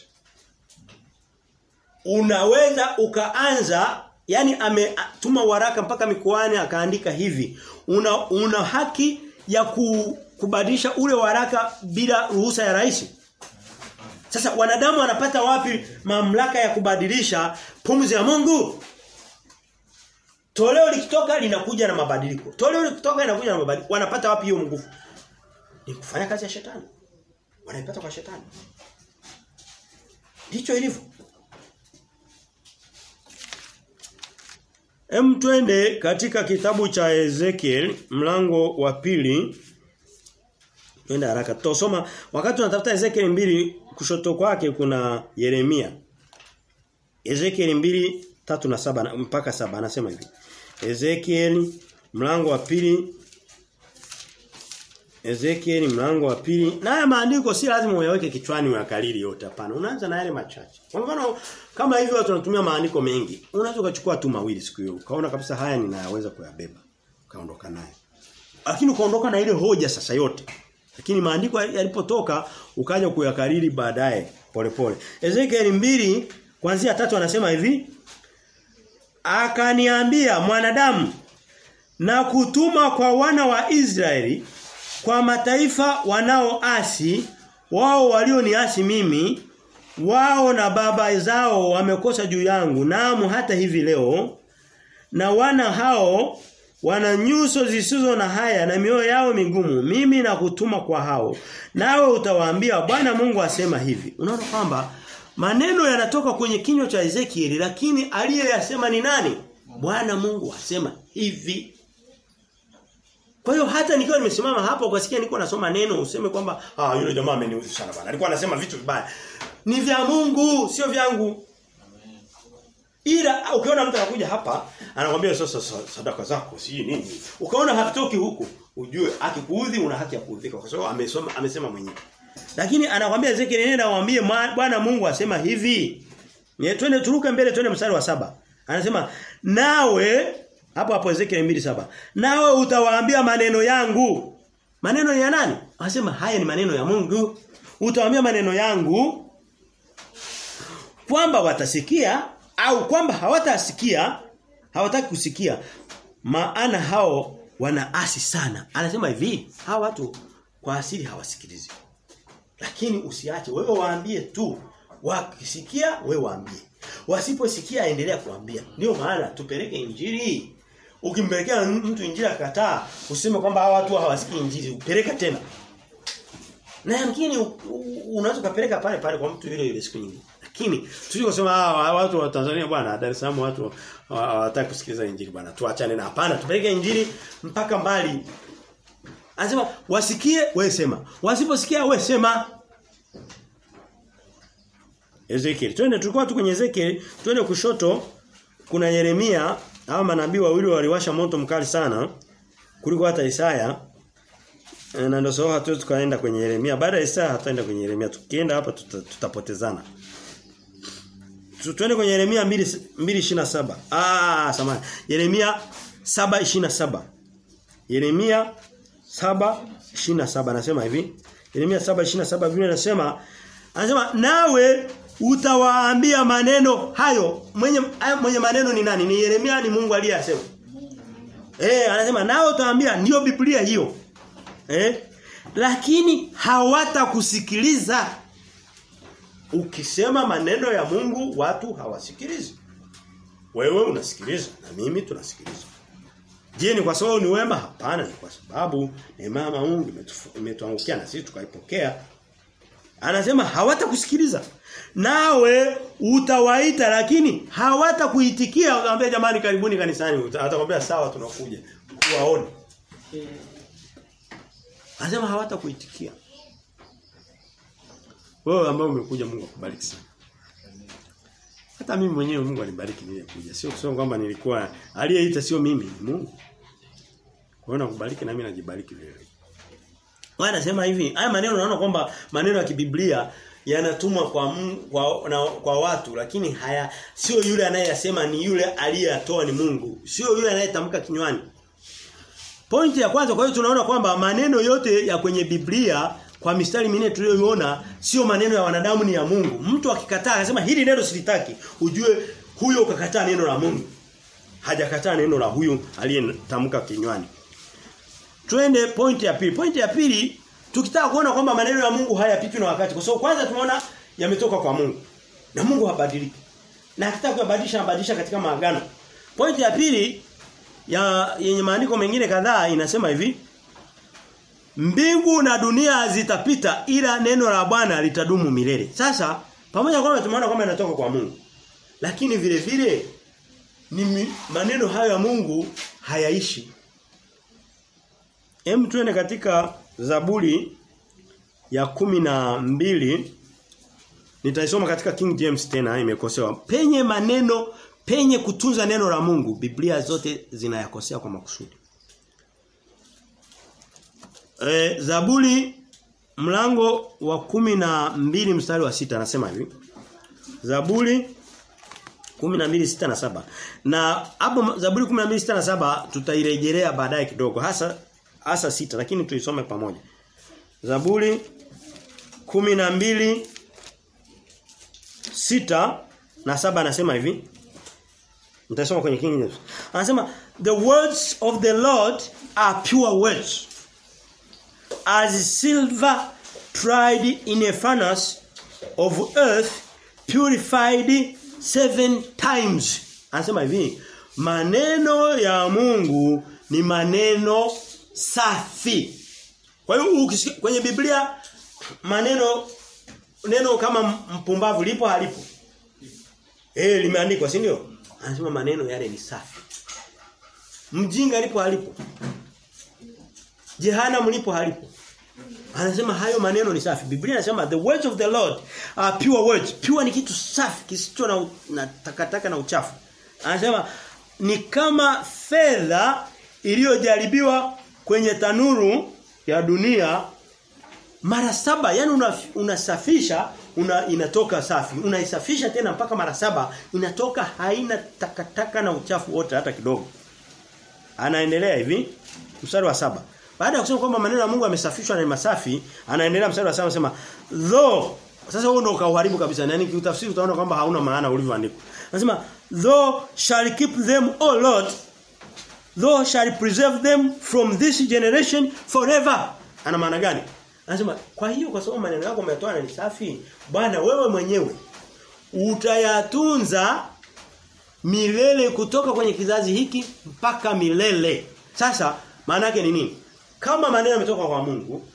Unaweza ukaanza yani ametuma waraka mpaka mikoani akaandika hivi. Una una haki ya ku, kubadilisha ule waraka bila ruhusa ya rais. Sasa wanadamu wanapata wapi mamlaka ya kubadilisha pumzi ya Mungu? Toleo likitoka linakuja na mabadiliko. Toleo likitoka linakuja na mabadiliko. Wanapata wapi hiyo nguvu? Ni kufanya kazi ya shetani. Wanaipata kwa shetani. Ndicho ilivyo. Hem twende katika kitabu cha Ezekiel mlango wa pili. Twende haraka. Tutasoma wakati tunatafuta Ezekiel mbili kushoto kwake kuna Yeremia. Ezekiel mbili tatu na saba mpaka saba anasema hivi. Ezekiel mlango wa pili Ezekiel mlango wa pili. Na haya maandiko si lazima uyaweke kichwani uyakalili yote hapana. Unaanza na yale machache. Kwa mfano kama hivi watu wanatumia maandiko mengi, unaweza ukachukua tu mawili siku hiyo. Ukaona kabisa haya ninayaweza kuyabeba. Ukaondoka naye. Lakini ukaondoka na ile hoja sasa yote. Lakini maandiko yalipotoka ukaja kuyakariri baadaye polepole. Ezekiel mbili kuanzia tatu anasema hivi. Akaniambia mwanadamu na kutuma kwa wana wa Israeli kwa mataifa wanaoasi wao walioniasi mimi wao na baba zao wamekosa juu yangu naamu hata hivi leo na wana hao wana nyuso zisizo na haya na mioyo yao migumu mimi na kutuma kwa hao. Nawe utawaambia Bwana Mungu asema hivi. Unaona kwamba maneno yanatoka kwenye kinywa cha Ezekieli lakini aliyeyasema ni nani? Bwana Mungu asema hivi kwa hiyo hata nikiwa nimesimama hapo ukasikia niko nasoma neno useme kwamba ah yule jamaa ameniudhi sana bwana. Alikuwa anasema vitu vibaya. Ni vya Mungu, sio vyangu. Ila ukiona mtu anakuja hapa anakuambia sasa sadaka zako si nini. Ukaona hatoki huku, ujue akikuudhi una haki ya kuudhika kwa sababu amesoma amesema mwenyewe. Lakini anakuambia Ezekiel nenda waambie Bwana Mungu asema hivi. Ni twende turuke mbele twende mstari wa saba Anasema nawe hapo hapo Ezekiel 2:7. Nawe utawaambia maneno yangu. Maneno ya nani? Anasema haya ni maneno ya Mungu. Utawaambia maneno yangu kwamba watasikia au kwamba hawatasikia, hawataki kusikia. Maana hao wanaasi sana. Anasema hivi, hawa watu kwa asili hawasikilizi. Lakini usiache wewe waambie tu. Wakisikia wewe waambie. Wasiposikia endelea kuambia. Ndio maana tupeleke injili Ukimpelekea mtu injili akataa, useme kwamba hawa watu hawasikii injili, upeleka tena. Na yamkini unaweza kupeleka pale pale kwa mtu yule yule siku nyingine. Lakini tusije kusema hawa watu wa Tanzania bwana, Dar es Salaam watu hawataka kusikiliza injili bwana. Tuachane na hapana, tupeleke injili mpaka mbali. Anasema wasikie wewe sema. Wasiposikia wewe sema. Ezekiel. Twende tulikuwa tu kwenye Ezekiel, twende kushoto kuna Yeremia, hao manabii wawili waliwasha moto mkali sana kuliko hata Isaya. E, na ndio sababu hatuwezi tukaenda kwenye Yeremia. Baada ya Isaya hataenda kwenye Yeremia. Tukienda hapa tuta, tutapotezana. Tuende kwenye Yeremia 2:27. Ah, samahani. Yeremia 7:27. Yeremia 7:27 anasema hivi. Yeremia 7:27 Biblia inasema anasema nawe utawaambia maneno hayo. Mwenye mwenye maneno ni nani? Ni Yeremia ni Mungu aliyesema. Eh, anasema nao utawaambia ndio Biblia hiyo. Eh? Lakini hawatakusikiliza. Ukisema maneno ya Mungu watu hawasikilizi. Wewe unasikiliza na mimi tunasikiliza. Je, ni kwa sababu ni wema? Hapana, ni kwa sababu neema ya Mungu imetuangukia na sisi tukaipokea. Anasema hawatakusikiliza. Nawe utawaita lakini hawatakuitikia. Utamwambia jamani karibuni kanisani. Atakwambia sawa tunakuja. Kuwaone. Anasema hawatakuitikia. Wewe ambao umekuja Mungu akubariki sana. Hata mimi mwenyewe Mungu anibariki nilikuja. Sio kusema kwamba nilikuwa aliyeita sio mimi, Mungu. Kwa hiyo nakubariki na mimi najibariki vile Wanasema hivi, haya maneno naona kwamba maneno ya kibiblia yanatumwa kwa, kwa na, kwa watu lakini haya sio yule anayeyasema ni yule aliyeyatoa ni Mungu. Sio yule anayetamka kinywani. Pointi ya kwanza kwa hiyo tunaona kwamba maneno yote ya kwenye Biblia kwa mistari minne tuliyoiona sio maneno ya wanadamu ni ya Mungu. Mtu akikataa akasema hili neno silitaki, ujue huyo ukakataa neno la Mungu. Hajakataa neno la huyu aliyetamka kinywani. Twende pointi ya pili. Pointi ya pili tukitaka kuona kwamba maneno ya Mungu hayapitwi na wakati. Kwa sababu kwanza tumeona yametoka kwa Mungu. Na Mungu habadiliki. Na akitaka kuyabadilisha anabadilisha katika maagano. Pointi ya pili ya yenye maandiko mengine kadhaa inasema hivi Mbingu na dunia zitapita ila neno la Bwana litadumu milele. Sasa pamoja kwamba tumeona kwamba inatoka kwa Mungu. Lakini vile vile ni maneno hayo ya Mungu hayaishi. Hem tuende katika Zaburi ya kumi na mbili Nitaisoma katika King James tena imekosewa. Penye maneno penye kutunza neno la Mungu, Biblia zote zinayakosea kwa makusudi. E, Zaburi mlango wa kumi na mbili mstari wa sita anasema hivi. Zaburi kumi na saba Na hapo Zaburi kumi na mbili sita na saba tutairejelea baadaye kidogo hasa hasa sita lakini tuisome pamoja. Zaburi kumi na mbili sita na saba anasema hivi. Nitasoma kwenye King James. Anasema the words of the Lord are pure words as silver tried in a furnace of earth purified seven times. Anasema hivi, maneno ya Mungu ni maneno safi. Kwa hiyo kwenye Biblia maneno neno kama mpumbavu lipo halipo? Eh limeandikwa, si ndio? Anasema maneno yale ni safi. Mjinga lipo halipo? Jehana mlipo halipo? Anasema hayo maneno ni safi. Biblia inasema the words of the Lord are pure words. Pure ni kitu safi kisicho na, na takataka na uchafu. Anasema ni kama fedha iliyojaribiwa kwenye tanuru ya dunia mara saba yani una, unasafisha una, inatoka safi. Unaisafisha tena mpaka mara saba inatoka haina takataka na uchafu wote hata kidogo. Anaendelea hivi mstari wa saba. Baada ya kusema kwamba maneno ya Mungu yamesafishwa na masafi anaendelea mstari wa saba anasema though sasa huo ndio ukauharibu kabisa yani kiutafsiri utaona kwamba hauna maana ulivyoandikwa. Anasema though shall keep them o Lord though shall preserve them from this generation forever ana maana gani Anasema kwa hiyo kwa sababu maneno yako umetoa na ni safi, Bwana wewe mwenyewe utayatunza milele kutoka kwenye kizazi hiki mpaka milele. Sasa maana yake ni nini? Kama maneno yametoka kwa Mungu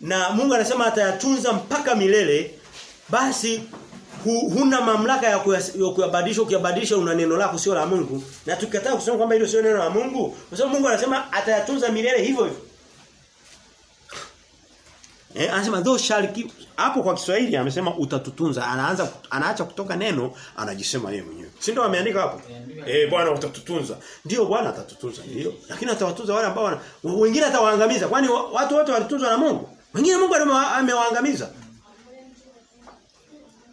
na Mungu anasema atayatunza mpaka milele, basi hu, huna mamlaka ya kuyabadilisha ukiyabadilisha una neno lako sio la Mungu. Na tukikataa kusema kwamba hilo sio neno la Mungu, kwa sababu Mungu anasema atayatunza milele hivyo hivyo. Eh, anasema thou shall keep hapo kwa Kiswahili amesema utatutunza. Anaanza anaacha kutoka neno anajisema yeye mwenyewe. Si ndio ameandika hapo? Eh Bwana utatutunza. Ndio Bwana atatutunza ndio. Lakini atawatunza wale ambao wengine atawaangamiza. Kwani watu wote walitunzwa na Mungu? Wengine Mungu amewaangamiza.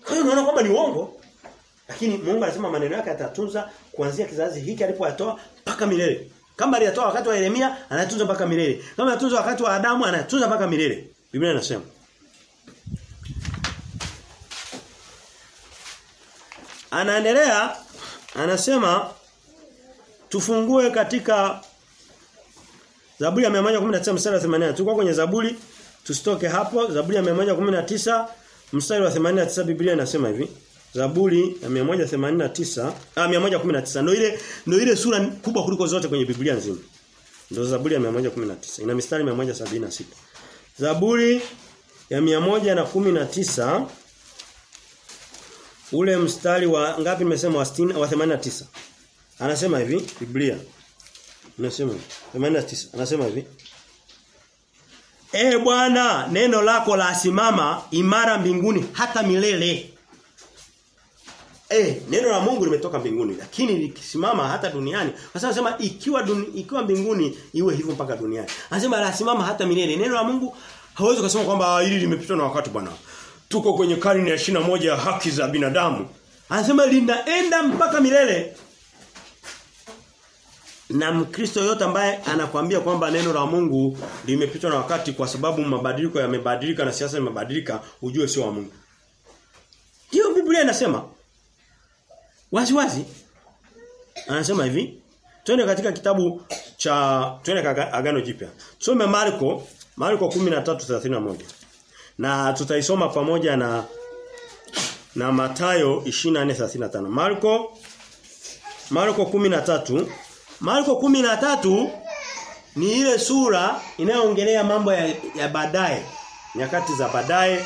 Kwa hiyo unaona kwamba ni uongo. Lakini Mungu anasema maneno yake atatunza kuanzia kizazi hiki alipoyatoa mpaka milele. Kama aliyatoa wakati wa Yeremia, anatunza mpaka milele. Kama anatunza wakati wa Adamu, anatunza mpaka milele. Biblia inasema. Anaendelea anasema tufungue katika Zaburi ya 119 mstari wa 80. Tulikuwa kwenye Zaburi tusitoke hapo. Zaburi ya 119 mstari wa 89 Biblia inasema hivi. Zaburi ya 189 ah 119 ndio ile ndio ile sura kubwa kuliko zote kwenye Biblia nzima. Ndio Zaburi ya 119 ina mistari 176. Zaburi ya 119 ule mstari wa ngapi nimesema wa 60 wa 89. Anasema hivi Biblia. Anasema 89 anasema hivi. E Bwana neno lako la simama imara mbinguni hata milele. Eh, neno la Mungu limetoka mbinguni lakini likisimama hata duniani. Kwa nasema ikiwa duni, ikiwa mbinguni iwe hivyo mpaka duniani. Anasema lasimama hata milele. Neno la Mungu hawezi kusema kwamba hili limepitwa na wakati bwana. Tuko kwenye karne ya moja ya haki za binadamu. Anasema linaenda mpaka milele. Na Mkristo yote ambaye anakuambia kwamba neno la Mungu limepitwa na wakati kwa sababu mabadiliko yamebadilika na siasa imebadilika, ujue sio wa Mungu. Hiyo Biblia inasema. Wazi wazi. Anasema hivi. Twende katika kitabu cha twende agano jipya. Tusome Marko, Marko 13:31. Na tutaisoma pamoja na na Matayo 24:35. Marko Marko 13 Marko 13 ni ile sura inayoongelea mambo ya, ya baadaye, nyakati za baadaye,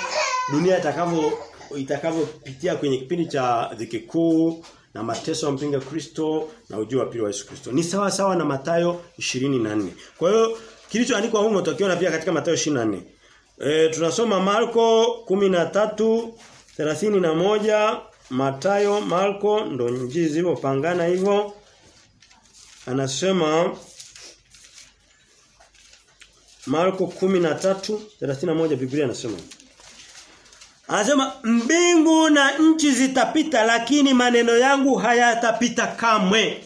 dunia itakavyo itakavyopitia kwenye kipindi cha dhiki kuu na mateso ya mpinga Kristo na ujio wa pili wa Yesu Kristo. Ni sawa sawa na Mathayo 24. Kwa hiyo kilichoandikwa humo tutakiona pia katika Mathayo 24. E, tunasoma Marko 13 31 Mathayo Marko ndo njii zilizopangana hivyo. Anasema Marko 13:31 Biblia anasema Anasema mbingu na nchi zitapita lakini maneno yangu hayatapita kamwe.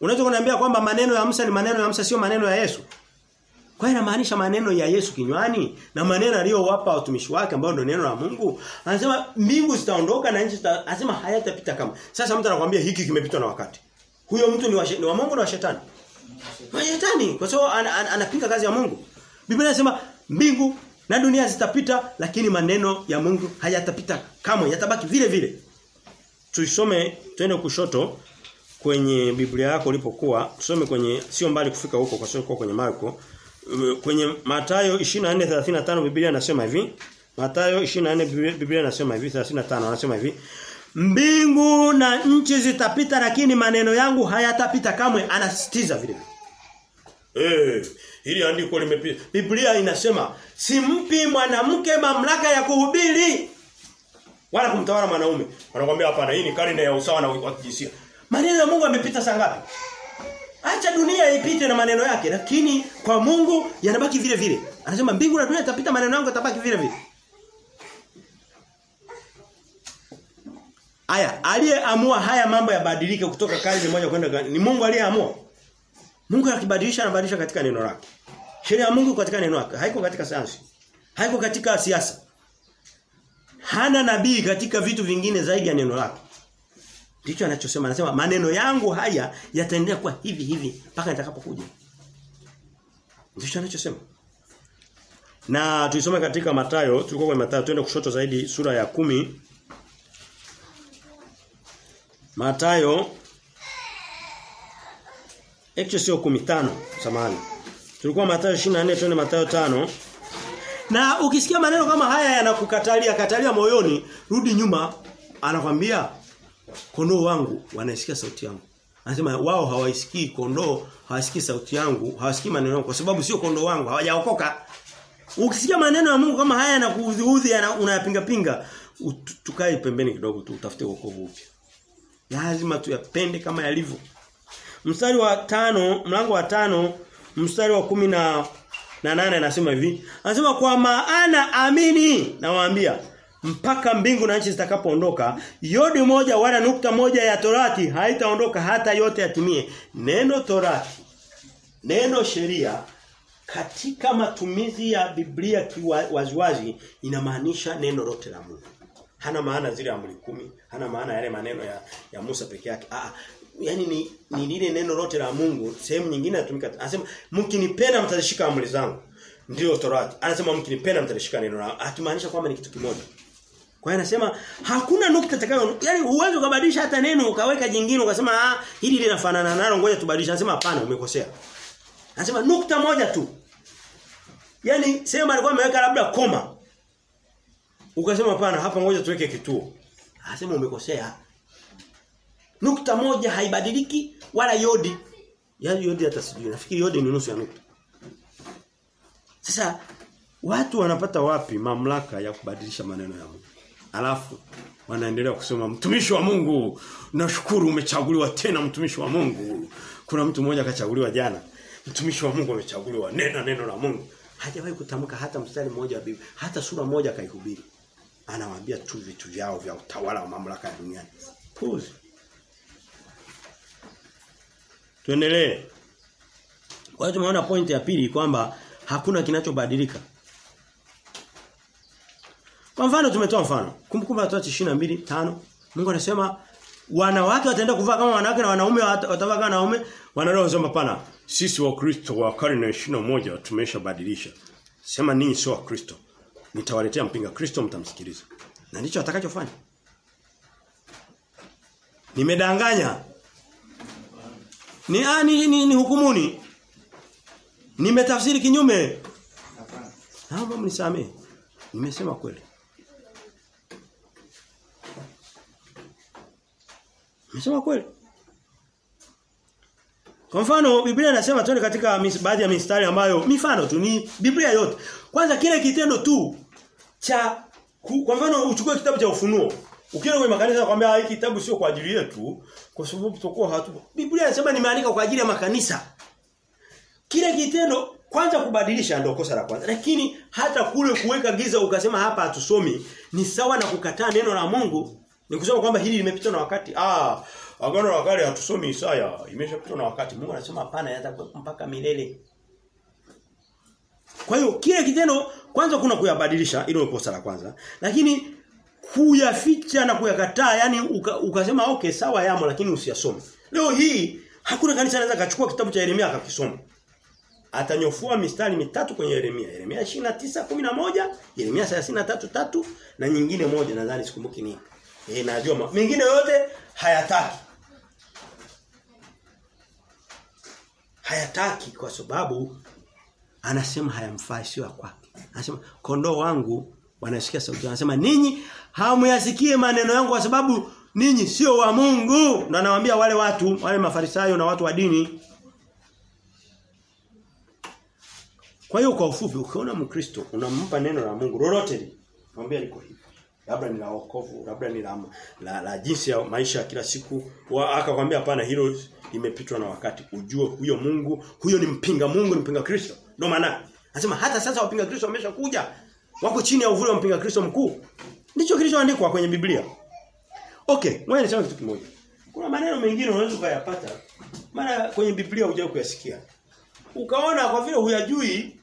Unaweza kuniambia kwamba maneno ya Musa ni maneno ya Musa sio maneno ya Yesu? Kwa hiyo inamaanisha maneno ya Yesu kinywani na maneno aliyowapa watumishi wake ambao ndio neno la Mungu. Anasema mbingu zitaondoka na nchi anasema hayatapita kama. Sasa mtu anakuambia hiki kimepitwa na wakati. Huyo mtu ni wa, ni wa Mungu na wa shetani? Wa shetani kwa sababu an, an, anapinga kazi ya Mungu. Biblia inasema mbingu na dunia zitapita lakini maneno ya Mungu hayatapita kamwe yatabaki vile vile. Tuisome twende kushoto kwenye Biblia yako ulipokuwa tusome kwenye sio mbali kufika huko kwa sababu kwenye Marko kwenye Mathayo 24:35 Biblia inasema hivi Mathayo 24 Biblia inasema hivi 35 anasema hivi Mbingu na nchi zitapita lakini maneno yangu hayatapita kamwe anasisitiza vile vile. Eh, hili andiko limepita. Biblia inasema simpi mwanamke mamlaka ya kuhubiri wala kumtawala mwanaume. Wanakuambia hapana, hii ni karne ya usawa na wa kijinsia. Maneno ya Mungu yamepita saa ngapi? Acha dunia ipite na maneno yake lakini kwa Mungu yanabaki vile vile. Anasema mbingu na dunia itapita maneno yangu yatabaki vile vile. Aya, aliyeamua haya mambo yabadilike kutoka karne moja kwenda ni Mungu aliyeamua. Mungu akibadilisha anabadilisha katika neno lake. Sheria ya Mungu katika neno lake, haiko katika sayansi. Haiko katika siasa. Hana nabii katika vitu vingine zaidi ya neno lake. Ndicho anachosema anasema maneno yangu haya yataendelea kuwa hivi hivi mpaka nitakapokuja. Ndicho anachosema. Na tuisome katika Matayo, tulikuwa kwa Matayo twende kushoto zaidi sura ya kumi Matayo Actually sio 15 samahani. Tulikuwa Mathayo 24 twende Mathayo 5. Na ukisikia maneno kama haya yanakukatalia katalia moyoni, rudi nyuma anakwambia kondoo wangu wanaisikia sauti yangu. Anasema wao hawaisikii kondoo, hawasikii sauti yangu, hawasikii maneno yangu kwa sababu sio kondoo wangu, hawajaokoka. Ukisikia maneno ya Mungu kama haya yanakuudhiudhi unayapinga pinga, tukae pembeni kidogo tu utafute wokovu upya. Lazima tuyapende kama yalivyo. Mstari wa tano, mlango wa tano, mstari wa kumi na na nane anasema hivi. Anasema kwa maana amini nawaambia mpaka mbingu na nchi zitakapoondoka yodi moja wala nukta moja ya torati haitaondoka hata yote yatimie. Neno torati, neno sheria katika matumizi ya Biblia kiwaziwazi inamaanisha neno lote la Mungu. Hana maana zile amri kumi, hana maana yale maneno ya, ya Musa peke yake. Ah, yani ni ni lile neno lote la Mungu, sehemu nyingine inatumika. Anasema mkinipenda mtazishika amri zangu. Ndio Torati. Anasema mkinipenda mtalishika neno la. Hatumaanisha kwamba ni kitu kimoja. Kwa hiyo anasema hakuna nukta takayo. yani uwezo kubadilisha hata neno ukaweka jingine ukasema ah hili linafanana nalo ngoja tubadilishe. Anasema hapana umekosea. Anasema nukta moja tu. Yaani sema alikuwa ameweka labda koma. Ukasema pana hapa ngoja tuweke kituo. Anasema umekosea. Nukta moja haibadiliki wala yodi. Yaani yodi hata sijui. Nafikiri yodi ni nusu ya nukta. Sasa watu wanapata wapi mamlaka ya kubadilisha maneno ya Mungu? Alafu wanaendelea kusema mtumishi wa Mungu, nashukuru umechaguliwa tena mtumishi wa Mungu. Kuna mtu mmoja akachaguliwa jana. Mtumishi wa Mungu amechaguliwa nena neno la Mungu. Hajawahi kutamka hata mstari mmoja wa Biblia, hata sura moja akaihubiri. Anawaambia tu vitu vyao vya utawala wa mamlaka ya duniani. Puzi. Tuendelee. Kwa hiyo tumeona point ya pili kwamba hakuna kinachobadilika. Kwa mfano tumetoa mfano. Kumbukumbu la Torati 22:5 Mungu anasema wanawake wataenda kuvaa kama wanawake na wanaume watavaa kama wanaume. wanaroho sema pana sisi wa Kristo wa karne ya 21 tumeshabadilisha. Sema ninyi sio wa Kristo. Nitawaletea mpinga Kristo mtamsikiliza. Na ndicho atakachofanya. Nimedanganya. Ni ani ni, ni hukumuni. Nimetafsiri kinyume. Naomba mnisamee. Nimesema kweli. Nimesema kweli. Kwa mfano Biblia inasema tuone katika baadhi ya mistari ambayo mifano tu ni Biblia yote. Kwanza kile kitendo tu cha kwa mfano uchukue kitabu cha ufunuo. Ukienda kwenye makanisa nakwambia hiki kitabu sio kwa ajili yetu kwa sababu tutakuwa hatu. Biblia inasema nimeandika kwa ajili ya makanisa. Kile kitendo kwanza kubadilisha ndio kosa la kwanza. Lakini hata kule kuweka giza ukasema hapa hatusomi ni sawa na kukataa neno la Mungu. Ni kusema kwamba hili limepita na wakati. Ah, agano la kale hatusomi Isaya, Imeshapita na wakati. Mungu anasema hapana yatakuwa mpaka milele. Kwa hiyo kile kitendo kwanza kuna kuyabadilisha ilo ni kosa la kwanza. Lakini kuyaficha na kuyakataa yani uka, ukasema okay sawa yamo lakini usiyasome. Leo hii hakuna kanisa anaweza kachukua kitabu cha Yeremia akakisoma atanyofua mistari mitatu kwenye Yeremia. Yeremia 29:11, Yeremia 33:3 na nyingine moja nadhani sikumbuki ni. Eh najua mengine yote hayataki. Hayataki kwa sababu anasema hayamfai sio kwake. Anasema kondoo wangu wanasikia sauti anasema ninyi hamuyasikie maneno yangu kwa sababu ninyi sio wa Mungu. Na anawaambia wale watu, wale mafarisayo na watu wa dini Kwa hiyo kwa ufupi ukiona Mkristo unampa neno la Mungu lolote mwambie liko hivi. Labda ni la wokovu, labda ni la, la, la jinsi ya maisha ya kila siku. Akakwambia hapana hilo limepitwa na wakati. Ujue huyo Mungu, huyo ni mpinga Mungu, ni mpinga Kristo. Ndio maana anasema hata sasa wapinga Kristo wameshakuja. Wako chini ya uvuli wa mpinga Kristo mkuu. Ndicho kilichoandikwa kwenye Biblia. Okay, ngoja nisema kitu kimoja. Kuna maneno mengine unaweza kuyapata. Maana kwenye Biblia hujao kuyasikia. Ukaona kwa vile huyajui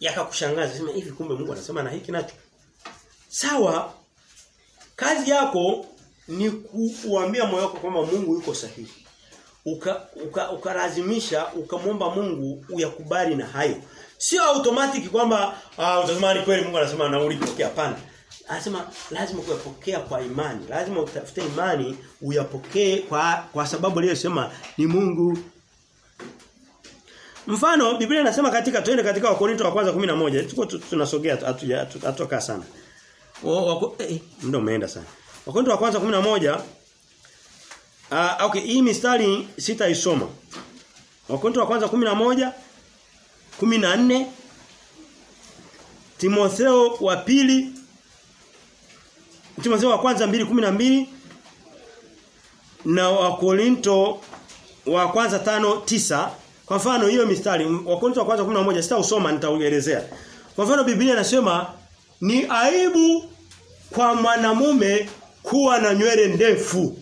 yakakushangaza sema hivi kumbe Mungu anasema na hiki nacho sawa kazi yako ni kuambia moyo wako kwamba Mungu yuko sahihi ukalazimisha uka uka ukamwomba Mungu uyakubali na hayo. Sio automatic kwamba ah utasema ni kweli Mungu anasema na ulipokea. Hapana. Anasema lazima kuyapokea kwa imani. Lazima utafute imani uyapokee kwa kwa sababu aliyosema ni Mungu. Mfano Biblia inasema katika twende katika Wakorinto wa kwanza 11 tuko tunasogea hatutokaa sana. Wako eh, muda umeenda sana. Wakorinto wa kwanza 11 Ah uh, okay hii mistari sitaisoma. Wakorinto wa kwanza 11 14 Timotheo wa pili Timotheo wa kwanza 2:12 na Wakorinto wa kwanza tano tisa kwa mfano hiyo mistari Wakorinto wa kwanza 11 sitausoma nitauelezea. Kwa mfano Biblia inasema ni aibu kwa mwanamume kuwa na nywele ndefu.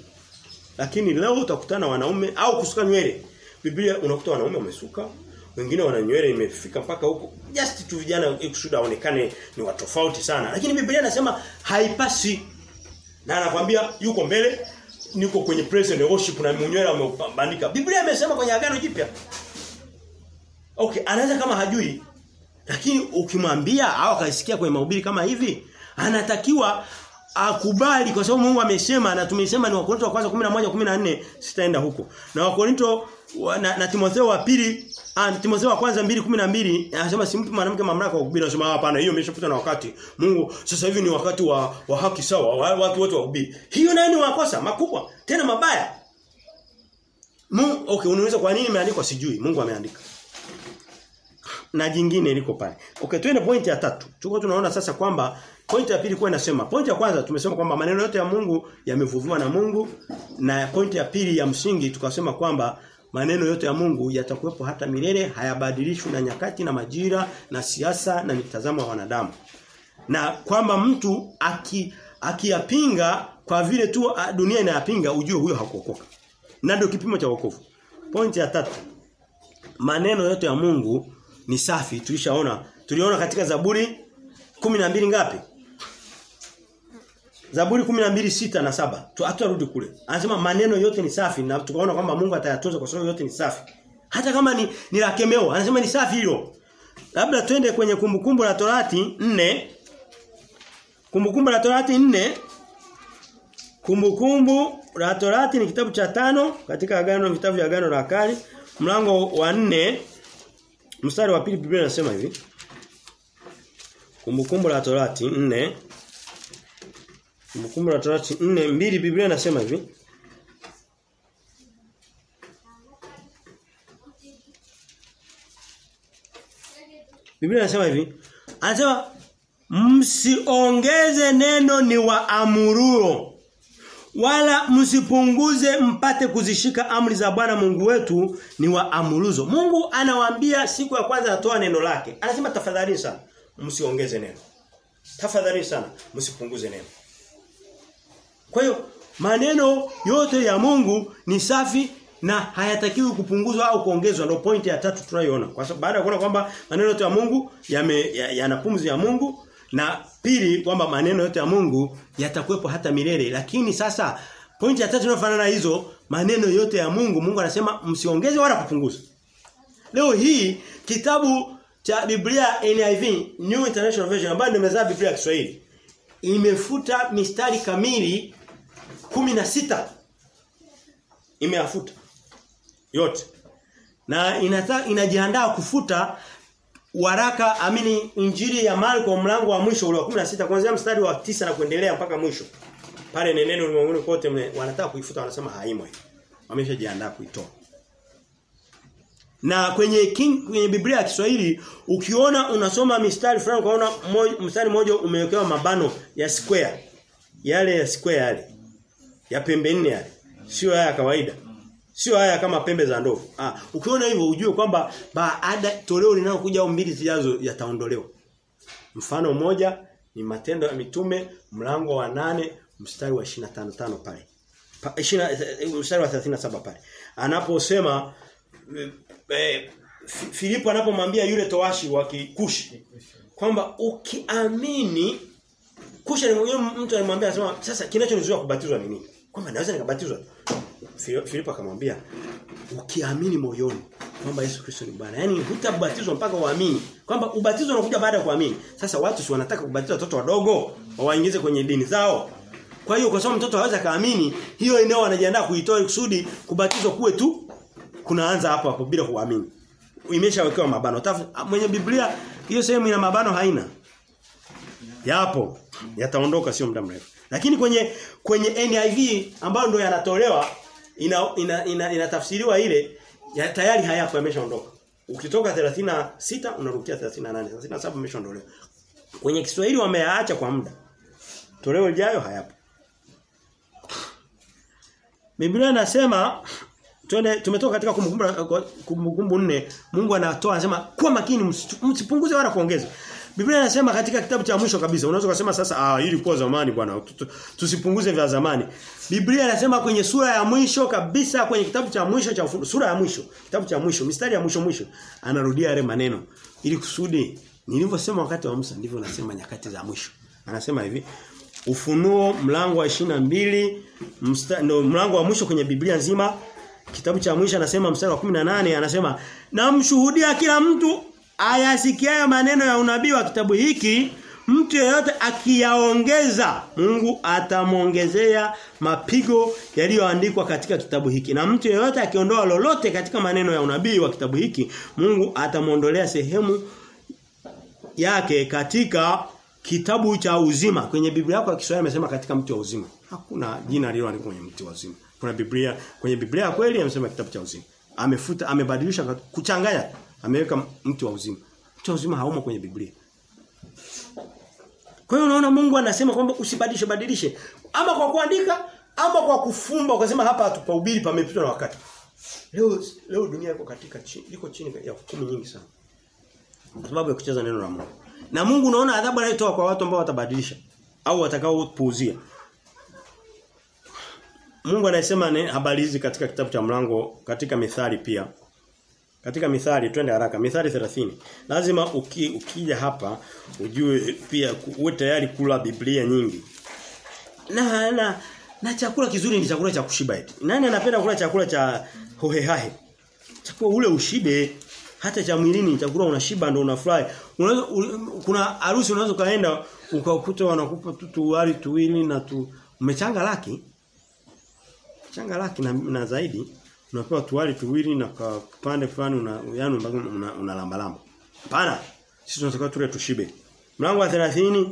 Lakini leo utakutana wanaume au kusuka nywele. Biblia unakuta wanaume wamesuka, wengine wana nywele imefika mpaka huko. Just tu vijana ikushuda aonekane ni wa tofauti sana. Lakini Biblia inasema haipasi. Na anakuambia yuko mbele niko kwenye praise and worship na mnywele amebandika. Biblia imesema kwenye agano jipya. Okay, anaweza kama hajui. Lakini ukimwambia au akaisikia kwenye mahubiri kama hivi, anatakiwa akubali kwa sababu Mungu amesema na tumesema ni Wakorintho wa kwanza 11 14 sitaenda huko. Na Wakorintho wa, na, na Timotheo wa pili ah Timotheo wa kwanza 2:12 anasema simpi mwanamke mamlaka kwa kuhubiri anasema hapana hiyo imeshapita na wakati. Mungu sasa hivi ni wakati wa, wa haki sawa wa, watu wote wahubiri. Hiyo nayo ni makosa makubwa tena mabaya. Mungu okay unaweza kwa nini imeandikwa sijui Mungu ameandika. Na jingine liko pale. Okay twende point ya tatu. Tuko tunaona sasa kwamba Point ya pili kwa inasema, pointi ya kwanza tumesema kwamba maneno yote ya Mungu yamevuviwa na Mungu na pointi ya pili ya msingi tukasema kwamba maneno yote ya Mungu yatakuwepo hata milele, hayabadilishwi na nyakati na majira na siasa na mitazamo ya wanadamu. Na kwamba mtu aki akiyapinga kwa vile tu dunia inayapinga ujue huyo hakuokoka. Na ndio kipimo cha wokovu. Pointi ya tatu. Maneno yote ya Mungu ni safi tulishaona. Tuliona katika Zaburi 12 ngapi? Zaburi 12:6 na 7. Tutarudi kule. Anasema maneno yote ni safi na tukaona kwamba Mungu atayatunza kwa sababu yote ni safi. Hata kama ni ni la kemeo, anasema ni safi hilo. Labda twende kwenye kumbukumbu la Torati 4. Kumbukumbu la Torati 4. Kumbukumbu la Torati ni kitabu cha tano katika agano vitabu vya agano la kale, mlango wa 4 mstari wa pili Biblia inasema hivi. Kumbukumbu la Torati 4 Kumbukumbu la Torati 4 mbili Biblia inasema hivi. Biblia inasema hivi. Anasema msiongeze neno ni waamuruo wala msipunguze mpate kuzishika amri za Bwana Mungu wetu ni waamuruzo. Mungu anawaambia siku ya kwanza atoa neno lake. Anasema tafadhali sana msiongeze neno. Tafadhali sana msipunguze neno. Kwa hiyo maneno yote ya Mungu ni safi na hayatakiwi kupunguzwa au kuongezwa ndio pointi ya tatu tunayoona. Kwa sababu baada ya kuona kwamba maneno yote ya Mungu yana ya, pumzi ya Mungu na pili kwamba maneno yote ya Mungu yatakuwepo hata milele. Lakini sasa pointi ya tatu inayofanana hizo maneno yote ya Mungu Mungu anasema msiongeze wala kupunguza. Leo hii kitabu cha Biblia NIV New International Version ambayo nimezaa Biblia ya Kiswahili imefuta mistari kamili kumi na sita. Imeafuta yote. Na inata, inajiandaa kufuta waraka amini injili ya Marko mlango wa mwisho ule wa 16 kuanzia mstari wa tisa na kuendelea mpaka mwisho. Pale neneno ulimwenguni kote wanataka kuifuta wanasema haimo wameshajiandaa kuitoa. Na kwenye king, kwenye Biblia ya Kiswahili ukiona unasoma mistari fulani ukaona mstari mmoja umewekewa mabano ya square. Yale ya square yale. Ya pembe nne yale. Sio haya ya kawaida. Sio haya kama pembe za ndovu. Ah, ukiona hivyo ujue kwamba baada toleo linalokuja au mbili zijazo yataondolewa. Mfano mmoja ni matendo ya mitume mlango wa nane mstari wa 25 tano pale. Pa, 20 mstari wa 37 pale. Anaposema eh, Filipo anapomwambia yule towashi wa Kikushi kwamba ukiamini Kusha mtu alimwambia anasema sasa kinachonizuia kubatizwa ni nini? Kwamba naweza nikabatizwa. Filipo akamwambia ukiamini moyoni kwamba Yesu Kristo ni Bwana. Yaani hutabatizwa mpaka uamini. Kwamba ubatizo unakuja baada ya kuamini. Sasa watu si wanataka kubatiza watoto wadogo wawaingize kwenye dini zao. Kwa hiyo kwa sababu mtoto hawezi kaamini, hiyo eneo wanajiandaa kuitoa kusudi kubatizwa kuwe tu kunaanza hapo hapo bila kuamini. Imeshawekewa mabano. Tafu, mwenye Biblia hiyo sehemu ina mabano haina. Yapo. Yataondoka sio muda mrefu. Lakini kwenye kwenye NIV ambayo ndio yanatolewa ina, ina, ina, inatafsiriwa ile ya tayari hayapo yameshaondoka. Ukitoka 36 unarukia 38, 37 imeshaondolewa. Kwenye Kiswahili wameyaacha kwa muda. Toleo lijayo hayapo. Biblia inasema twende tumetoka katika kumbukumbu kumbukumbu nne Mungu anatoa anasema kuwa makini msipunguze wala kuongeza. Biblia inasema katika kitabu cha mwisho kabisa unaweza kusema sasa ah hili kwa zamani bwana tusipunguze vya zamani. Biblia inasema kwenye sura ya mwisho kabisa kwenye kitabu cha mwisho cha ufunuo sura ya mwisho kitabu cha mwisho mistari ya mwisho mwisho anarudia yale maneno ili kusudi nilivyosema wakati wa Musa ndivyo nasema nyakati za mwisho. Anasema hivi Ufunuo mlango wa 22 mstari no, mlango wa mwisho kwenye Biblia nzima kitabu cha mwisho anasema mstari wa 18 anasema namshuhudia kila mtu ayasikiayo maneno ya unabii wa kitabu hiki mtu yeyote akiyaongeza Mungu atamwongezea mapigo yaliyoandikwa katika kitabu hiki. Na mtu yeyote akiondoa lolote katika maneno ya unabii wa kitabu hiki Mungu atamwondolea sehemu yake katika kitabu cha uzima. Kwenye Biblia yako ya Kiswahili amesema katika mti wa uzima. Hakuna jina lililoandikwa kwenye mti wa uzima. Kuna Biblia kwenye Biblia kweli amesema kitabu cha uzima. Amefuta amebadilisha kuchanganya ameweka mti wa uzima. Mti wa uzima haumo kwenye Biblia. Kwa hiyo unaona Mungu anasema kwamba usibadilishe badilishe. Ama kwa kuandika ama kwa kufumba ukasema hapa hatupahubiri pamepitwa na wakati. Leo leo dunia iko katika chini iko chini ya hukumu nyingi sana. Kwa sababu ya kucheza neno la Mungu. Na Mungu unaona adhabu anayotoa kwa watu ambao watabadilisha au watakaopuuzia. Mungu anasema habari hizi katika kitabu cha mlango katika mithali pia. Katika mithali twende haraka mithali 30. Lazima uki, ukija hapa ujue pia uwe tayari kula Biblia nyingi. Na na na chakula kizuri ni chakula cha kushiba eti. Nani anapenda kula chakula cha hohehahe? Chakula ule ushibe hata cha mwilini chakula unashiba ndio unafurahi. Unaweza kuna harusi unaweza kaenda ukakuta wanakupa tu tuwali tuwili na tu umechanga laki. Changa laki na, na zaidi unapewa tuwali tuwili na kipande fulani una yani unalambalamba. una. Hapana. Sisi tunataka tule tushibe. Mlango wa 30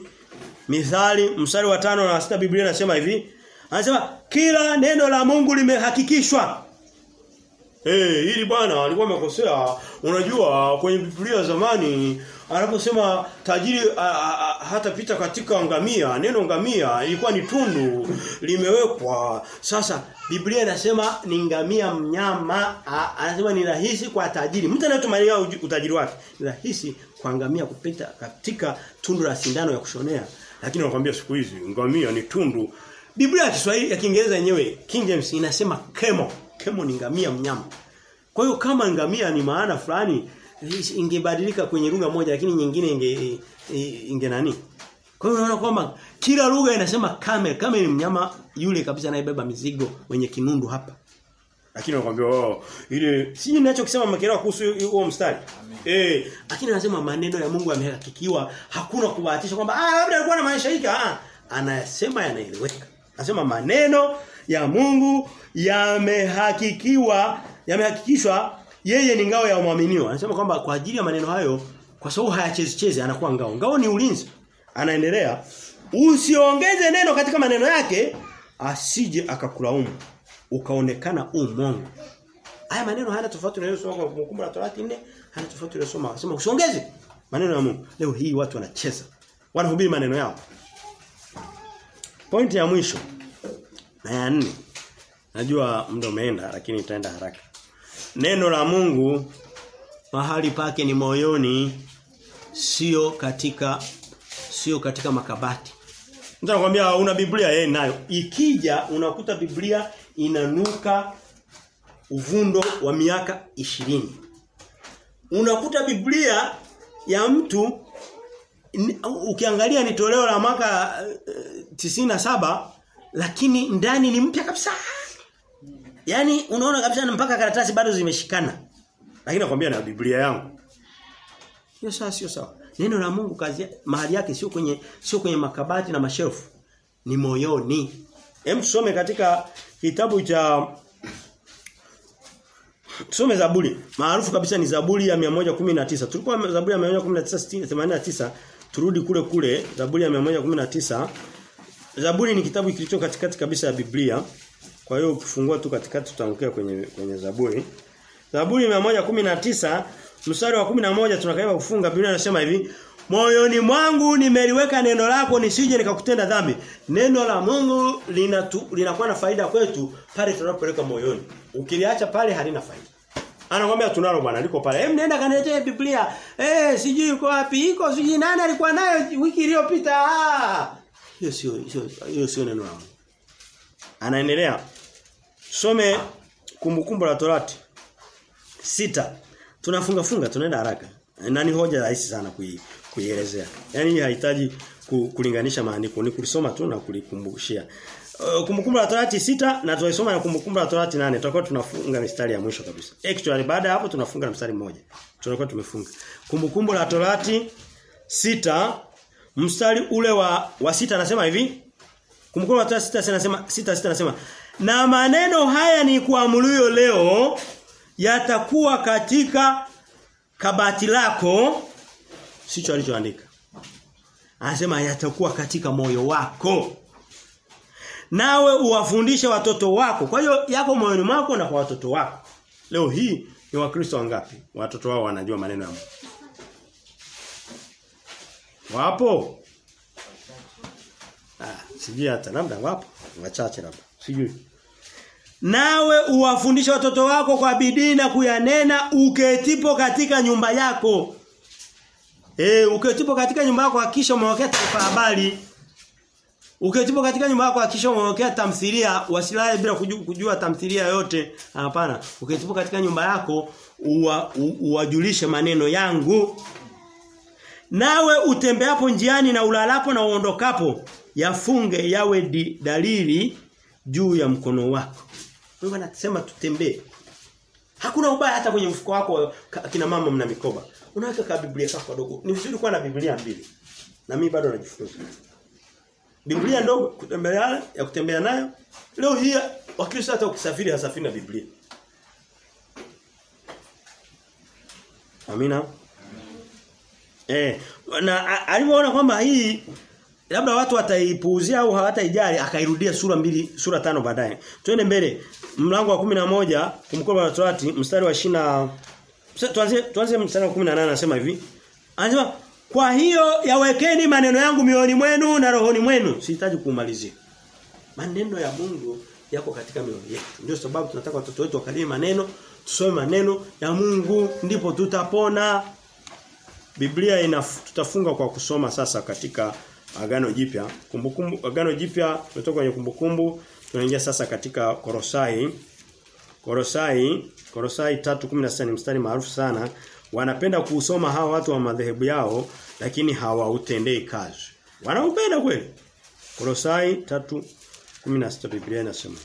Mithali mstari wa tano na sita Biblia inasema hivi. Anasema kila neno la Mungu limehakikishwa. Eh, hey, hili bwana alikuwa amekosea. Unajua kwenye Biblia zamani anaposema tajiri hatapita katika ngamia, neno ngamia ilikuwa ni tundu limewekwa. Sasa Biblia inasema ni ngamia mnyama, a, anasema ni rahisi kwa tajiri. Mtu anayetumania utajiri wake, ni rahisi kwa ngamia kupita katika tundu la sindano ya kushonea. Lakini nakwambia siku hizi ngamia ni tundu. Biblia ya Kiswahili ya Kiingereza yenyewe King James inasema kemo. Kemo ni ngamia mnyama. Kwa hiyo kama ngamia ni maana fulani ingebadilika kwenye lugha moja lakini nyingine inge inge nani? Kwa hiyo unaona kwamba kila lugha inasema camel. Camel ni mnyama yule kabisa anayebeba mizigo mwenye kinundu hapa. Lakini anakuambia oh ile si ninachokisema makelewa kuhusu huo mstari. Eh, lakini anasema maneno ya Mungu yamehakikiwa, hakuna kubahatisha kwamba ah labda alikuwa na maisha hiki ah anayasema yanaeleweka. Anasema maneno ya Mungu yamehakikiwa, yamehakikishwa yeye ni ngao ya muaminiwa. Anasema kwamba kwa ajili ya maneno hayo kwa sababu hayachezichezi anakuwa ngao. Ngao ni ulinzi. Anaendelea usiongeze neno katika maneno yake asije akakulaumu ukaonekana umongo. Haya maneno hayana tofauti na yaliyosoma kwa kumbukumbu la Torati 4, hayana tofauti na soma Anasema usiongeze maneno ya Mungu. Leo hii watu wanacheza. Wanahubiri maneno yao. Pointi ya mwisho na ya nne. Najua mdo umeenda lakini itaenda haraka. Neno la Mungu mahali pake ni moyoni sio katika sio katika makabati. Mtu anakuambia una Biblia yeye nayo. Ikija unakuta Biblia inanuka uvundo wa miaka ishirini Unakuta Biblia ya mtu ukiangalia ni toleo la mwaka uh, saba lakini ndani ni mpya kabisa. Yaani unaona kabisa mpaka karatasi bado zimeshikana. Lakini nakwambia na Biblia yangu. Hiyo sawa sio sawa. Neno la Mungu kazi mahali yake sio kwenye sio kwenye makabati na mashelfu. Ni moyoni. Hem tusome katika kitabu cha Tusome Zaburi. Maarufu kabisa ni Zaburi ya 119. Tulikuwa Zaburi ya 119 89 turudi kule kule Zaburi ya 119. Zaburi ni kitabu kilicho katikati kabisa ya Biblia. Kwa hiyo ukifungua tu katikati tutaangukia kwenye kwenye Zaburi. Zaburi 119 mstari wa 11 tunakaiba kufunga Biblia inasema hivi moyoni mwangu nimeliweka neno lako nisije nikakutenda dhambi. Neno la Mungu linatu, linakuwa na faida kwetu pale tunapoweka moyoni. Ukiliacha pale halina faida. Anakuambia tunalo bwana liko pale. Hem nenda kaniletee Biblia. Eh sijui uko wapi? Iko sijui nani alikuwa nayo wiki iliyopita. Ah. Hiyo sio hiyo sio neno la Mungu. Anaendelea. Some kumbukumbu la Torati. Sita. Tunafunga funga tunaenda haraka. Na ni hoja rahisi sana kui, kuielezea. Hii haihitaji kulinganisha maandiko, ni kulisoma tu na kulikumbushia. Uh, kumbukumbu la Torati sita na tunaisoma na kumbukumbu la Torati nane tutakuwa tunafunga mistari ya mwisho kabisa. Actually baada hapo tunafunga na mstari mmoja. Tunakuwa tumefunga. Kumbukumbu la Torati sita mstari ule wa wa sita anasema hivi. Kumbukumbu la sita anasema sita sita anasema na maneno haya ni kuamuruyo leo yatakuwa katika kabati lako sicho alichoandika. Anasema yatakuwa katika moyo wako. Nawe uwafundishe watoto wako. Kwa hiyo yako moyoni mwako na kwa watoto wako. Leo hii ni wakristo wangapi? Watoto wao wanajua maneno ya Mungu. Wapo? Ah, sijui hata labda wapo. Wachache labda. Sijui. Nawe uwafundishe watoto wako kwa bidii na kuyanena uketipo katika nyumba yako. Eh, uketipo katika nyumba yako hakisha umewekea taarifa habari. Uketipo katika nyumba yako hakisha umewekea tamthilia, wasilale bila kujua, kujua tamthilia yote. Hapana. Uketipo katika nyumba yako uwa, uwajulishe maneno yangu. Nawe utembeapo njiani na ulalapo na uondokapo, yafunge yawe di, dalili juu ya mkono wako. Mungu anasema tutembee. Hakuna ubaya hata kwenye mfuko wako kina mama mna mikoba. Unaweka ka Biblia kako dogo. Ni vizuri kuwa na Biblia mbili. Na mimi bado najifunza. Biblia ndogo kutembea ya kutembea nayo. Leo hii wakristo hata ukisafiri hasafiri na Biblia. Amina. Eh, na alipoona kwamba hii labda watu wataipuuzia au hawataijali akairudia sura mbili sura tano baadaye. Twende mbele. Mlango wa 11 kumkoba wa Torati mstari wa 20 tuanze tuanze mstari wa 18 anasema hivi. Anasema kwa hiyo yawekeni maneno yangu mioyoni mwenu na rohoni mwenu. Sihitaji kumalizia. Maneno ya Mungu yako katika mioyo yetu. Ndio sababu tunataka watoto wetu wakalie maneno, tusome maneno ya Mungu ndipo tutapona. Biblia ina tutafunga kwa kusoma sasa katika Agano Jipya. Kumbukumbu Agano Jipya tumetoka kwenye kumbukumbu tunaingia sasa katika Korosai. Korosai, Korosai 3:16 ni mstari maarufu sana. Wanapenda kuusoma hawa watu wa madhehebu yao lakini hawautendei kazi. Wanaupenda kweli. Korosai 3:16 Biblia inasema.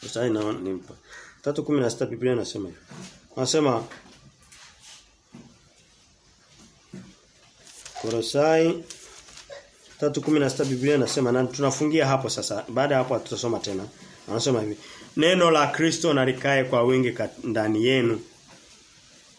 Korosai na nimpa. 3:16 Biblia inasema. Wanasema Korosai 3:16 Biblia inasema na tunafungia hapo sasa. Baada ya hapo tutasoma tena. Anasema hivi. Neno la Kristo nalikae kwa wingi ndani yenu.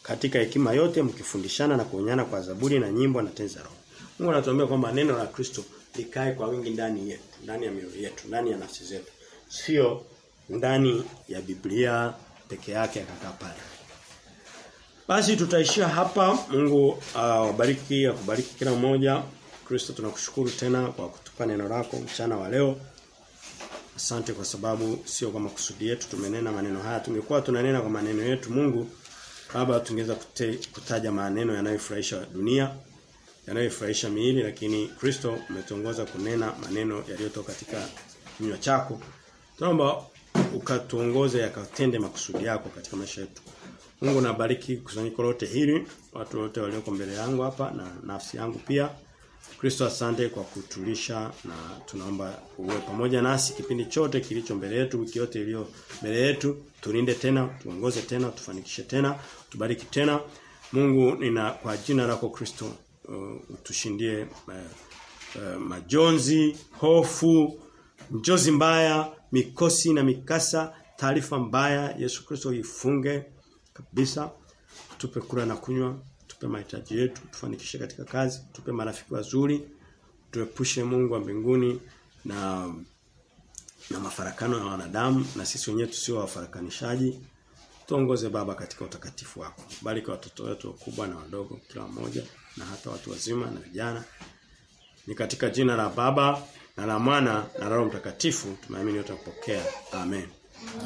Katika hekima yote mkifundishana na kuonyana kwa zaburi na nyimbo na tenzi roho. Mungu anatuambia kwamba neno la Kristo likae kwa wingi ndani yetu, ndani ya mioyo yetu, ndani ya nafsi zetu. Sio ndani ya Biblia peke yake akakaa pale. Basi tutaishia hapa. Mungu awabariki, uh, akubariki kila mmoja. Kristo tunakushukuru tena kwa kutupa neno lako mchana wa leo. Asante kwa sababu sio kwa makusudi yetu tumenena maneno haya. Tungekuwa tunanena kwa maneno yetu Mungu Baba tungeweza kutaja maneno yanayofurahisha dunia, yanayofurahisha miili lakini Kristo umetuongoza kunena maneno yaliyotoka katika kinywa chako. Tunaomba ukatuongoze yakatende makusudi yako katika maisha yetu. Mungu nabariki kusanyiko lote hili, watu wote walioko mbele yangu hapa na nafsi yangu pia. Kristo asante kwa kutulisha na tunaomba uwe pamoja nasi kipindi chote kilicho mbele yetu, wiki yote iliyo mbele yetu. Tulinde tena, tuongoze tena, tufanikishe tena, tubariki tena. Mungu nina kwa jina lako Kristo uh, utushindie uh, uh, majonzi, hofu, njozi mbaya, mikosi na mikasa, taarifa mbaya. Yesu Kristo ifunge kabisa. Tupe kula na kunywa, tupe mahitaji yetu, tufanikishe katika kazi, tupe marafiki wazuri, tuepushe Mungu wa mbinguni na na mafarakano ya wanadamu na sisi wenyewe tusio wafarakanishaji. Tuongoze baba katika utakatifu wako. Bariki watoto wetu wakubwa na wadogo kila mmoja. na hata watu wazima na vijana. Ni katika jina la Baba na la Mwana na la Roho Mtakatifu tunaamini utapokea. Amen.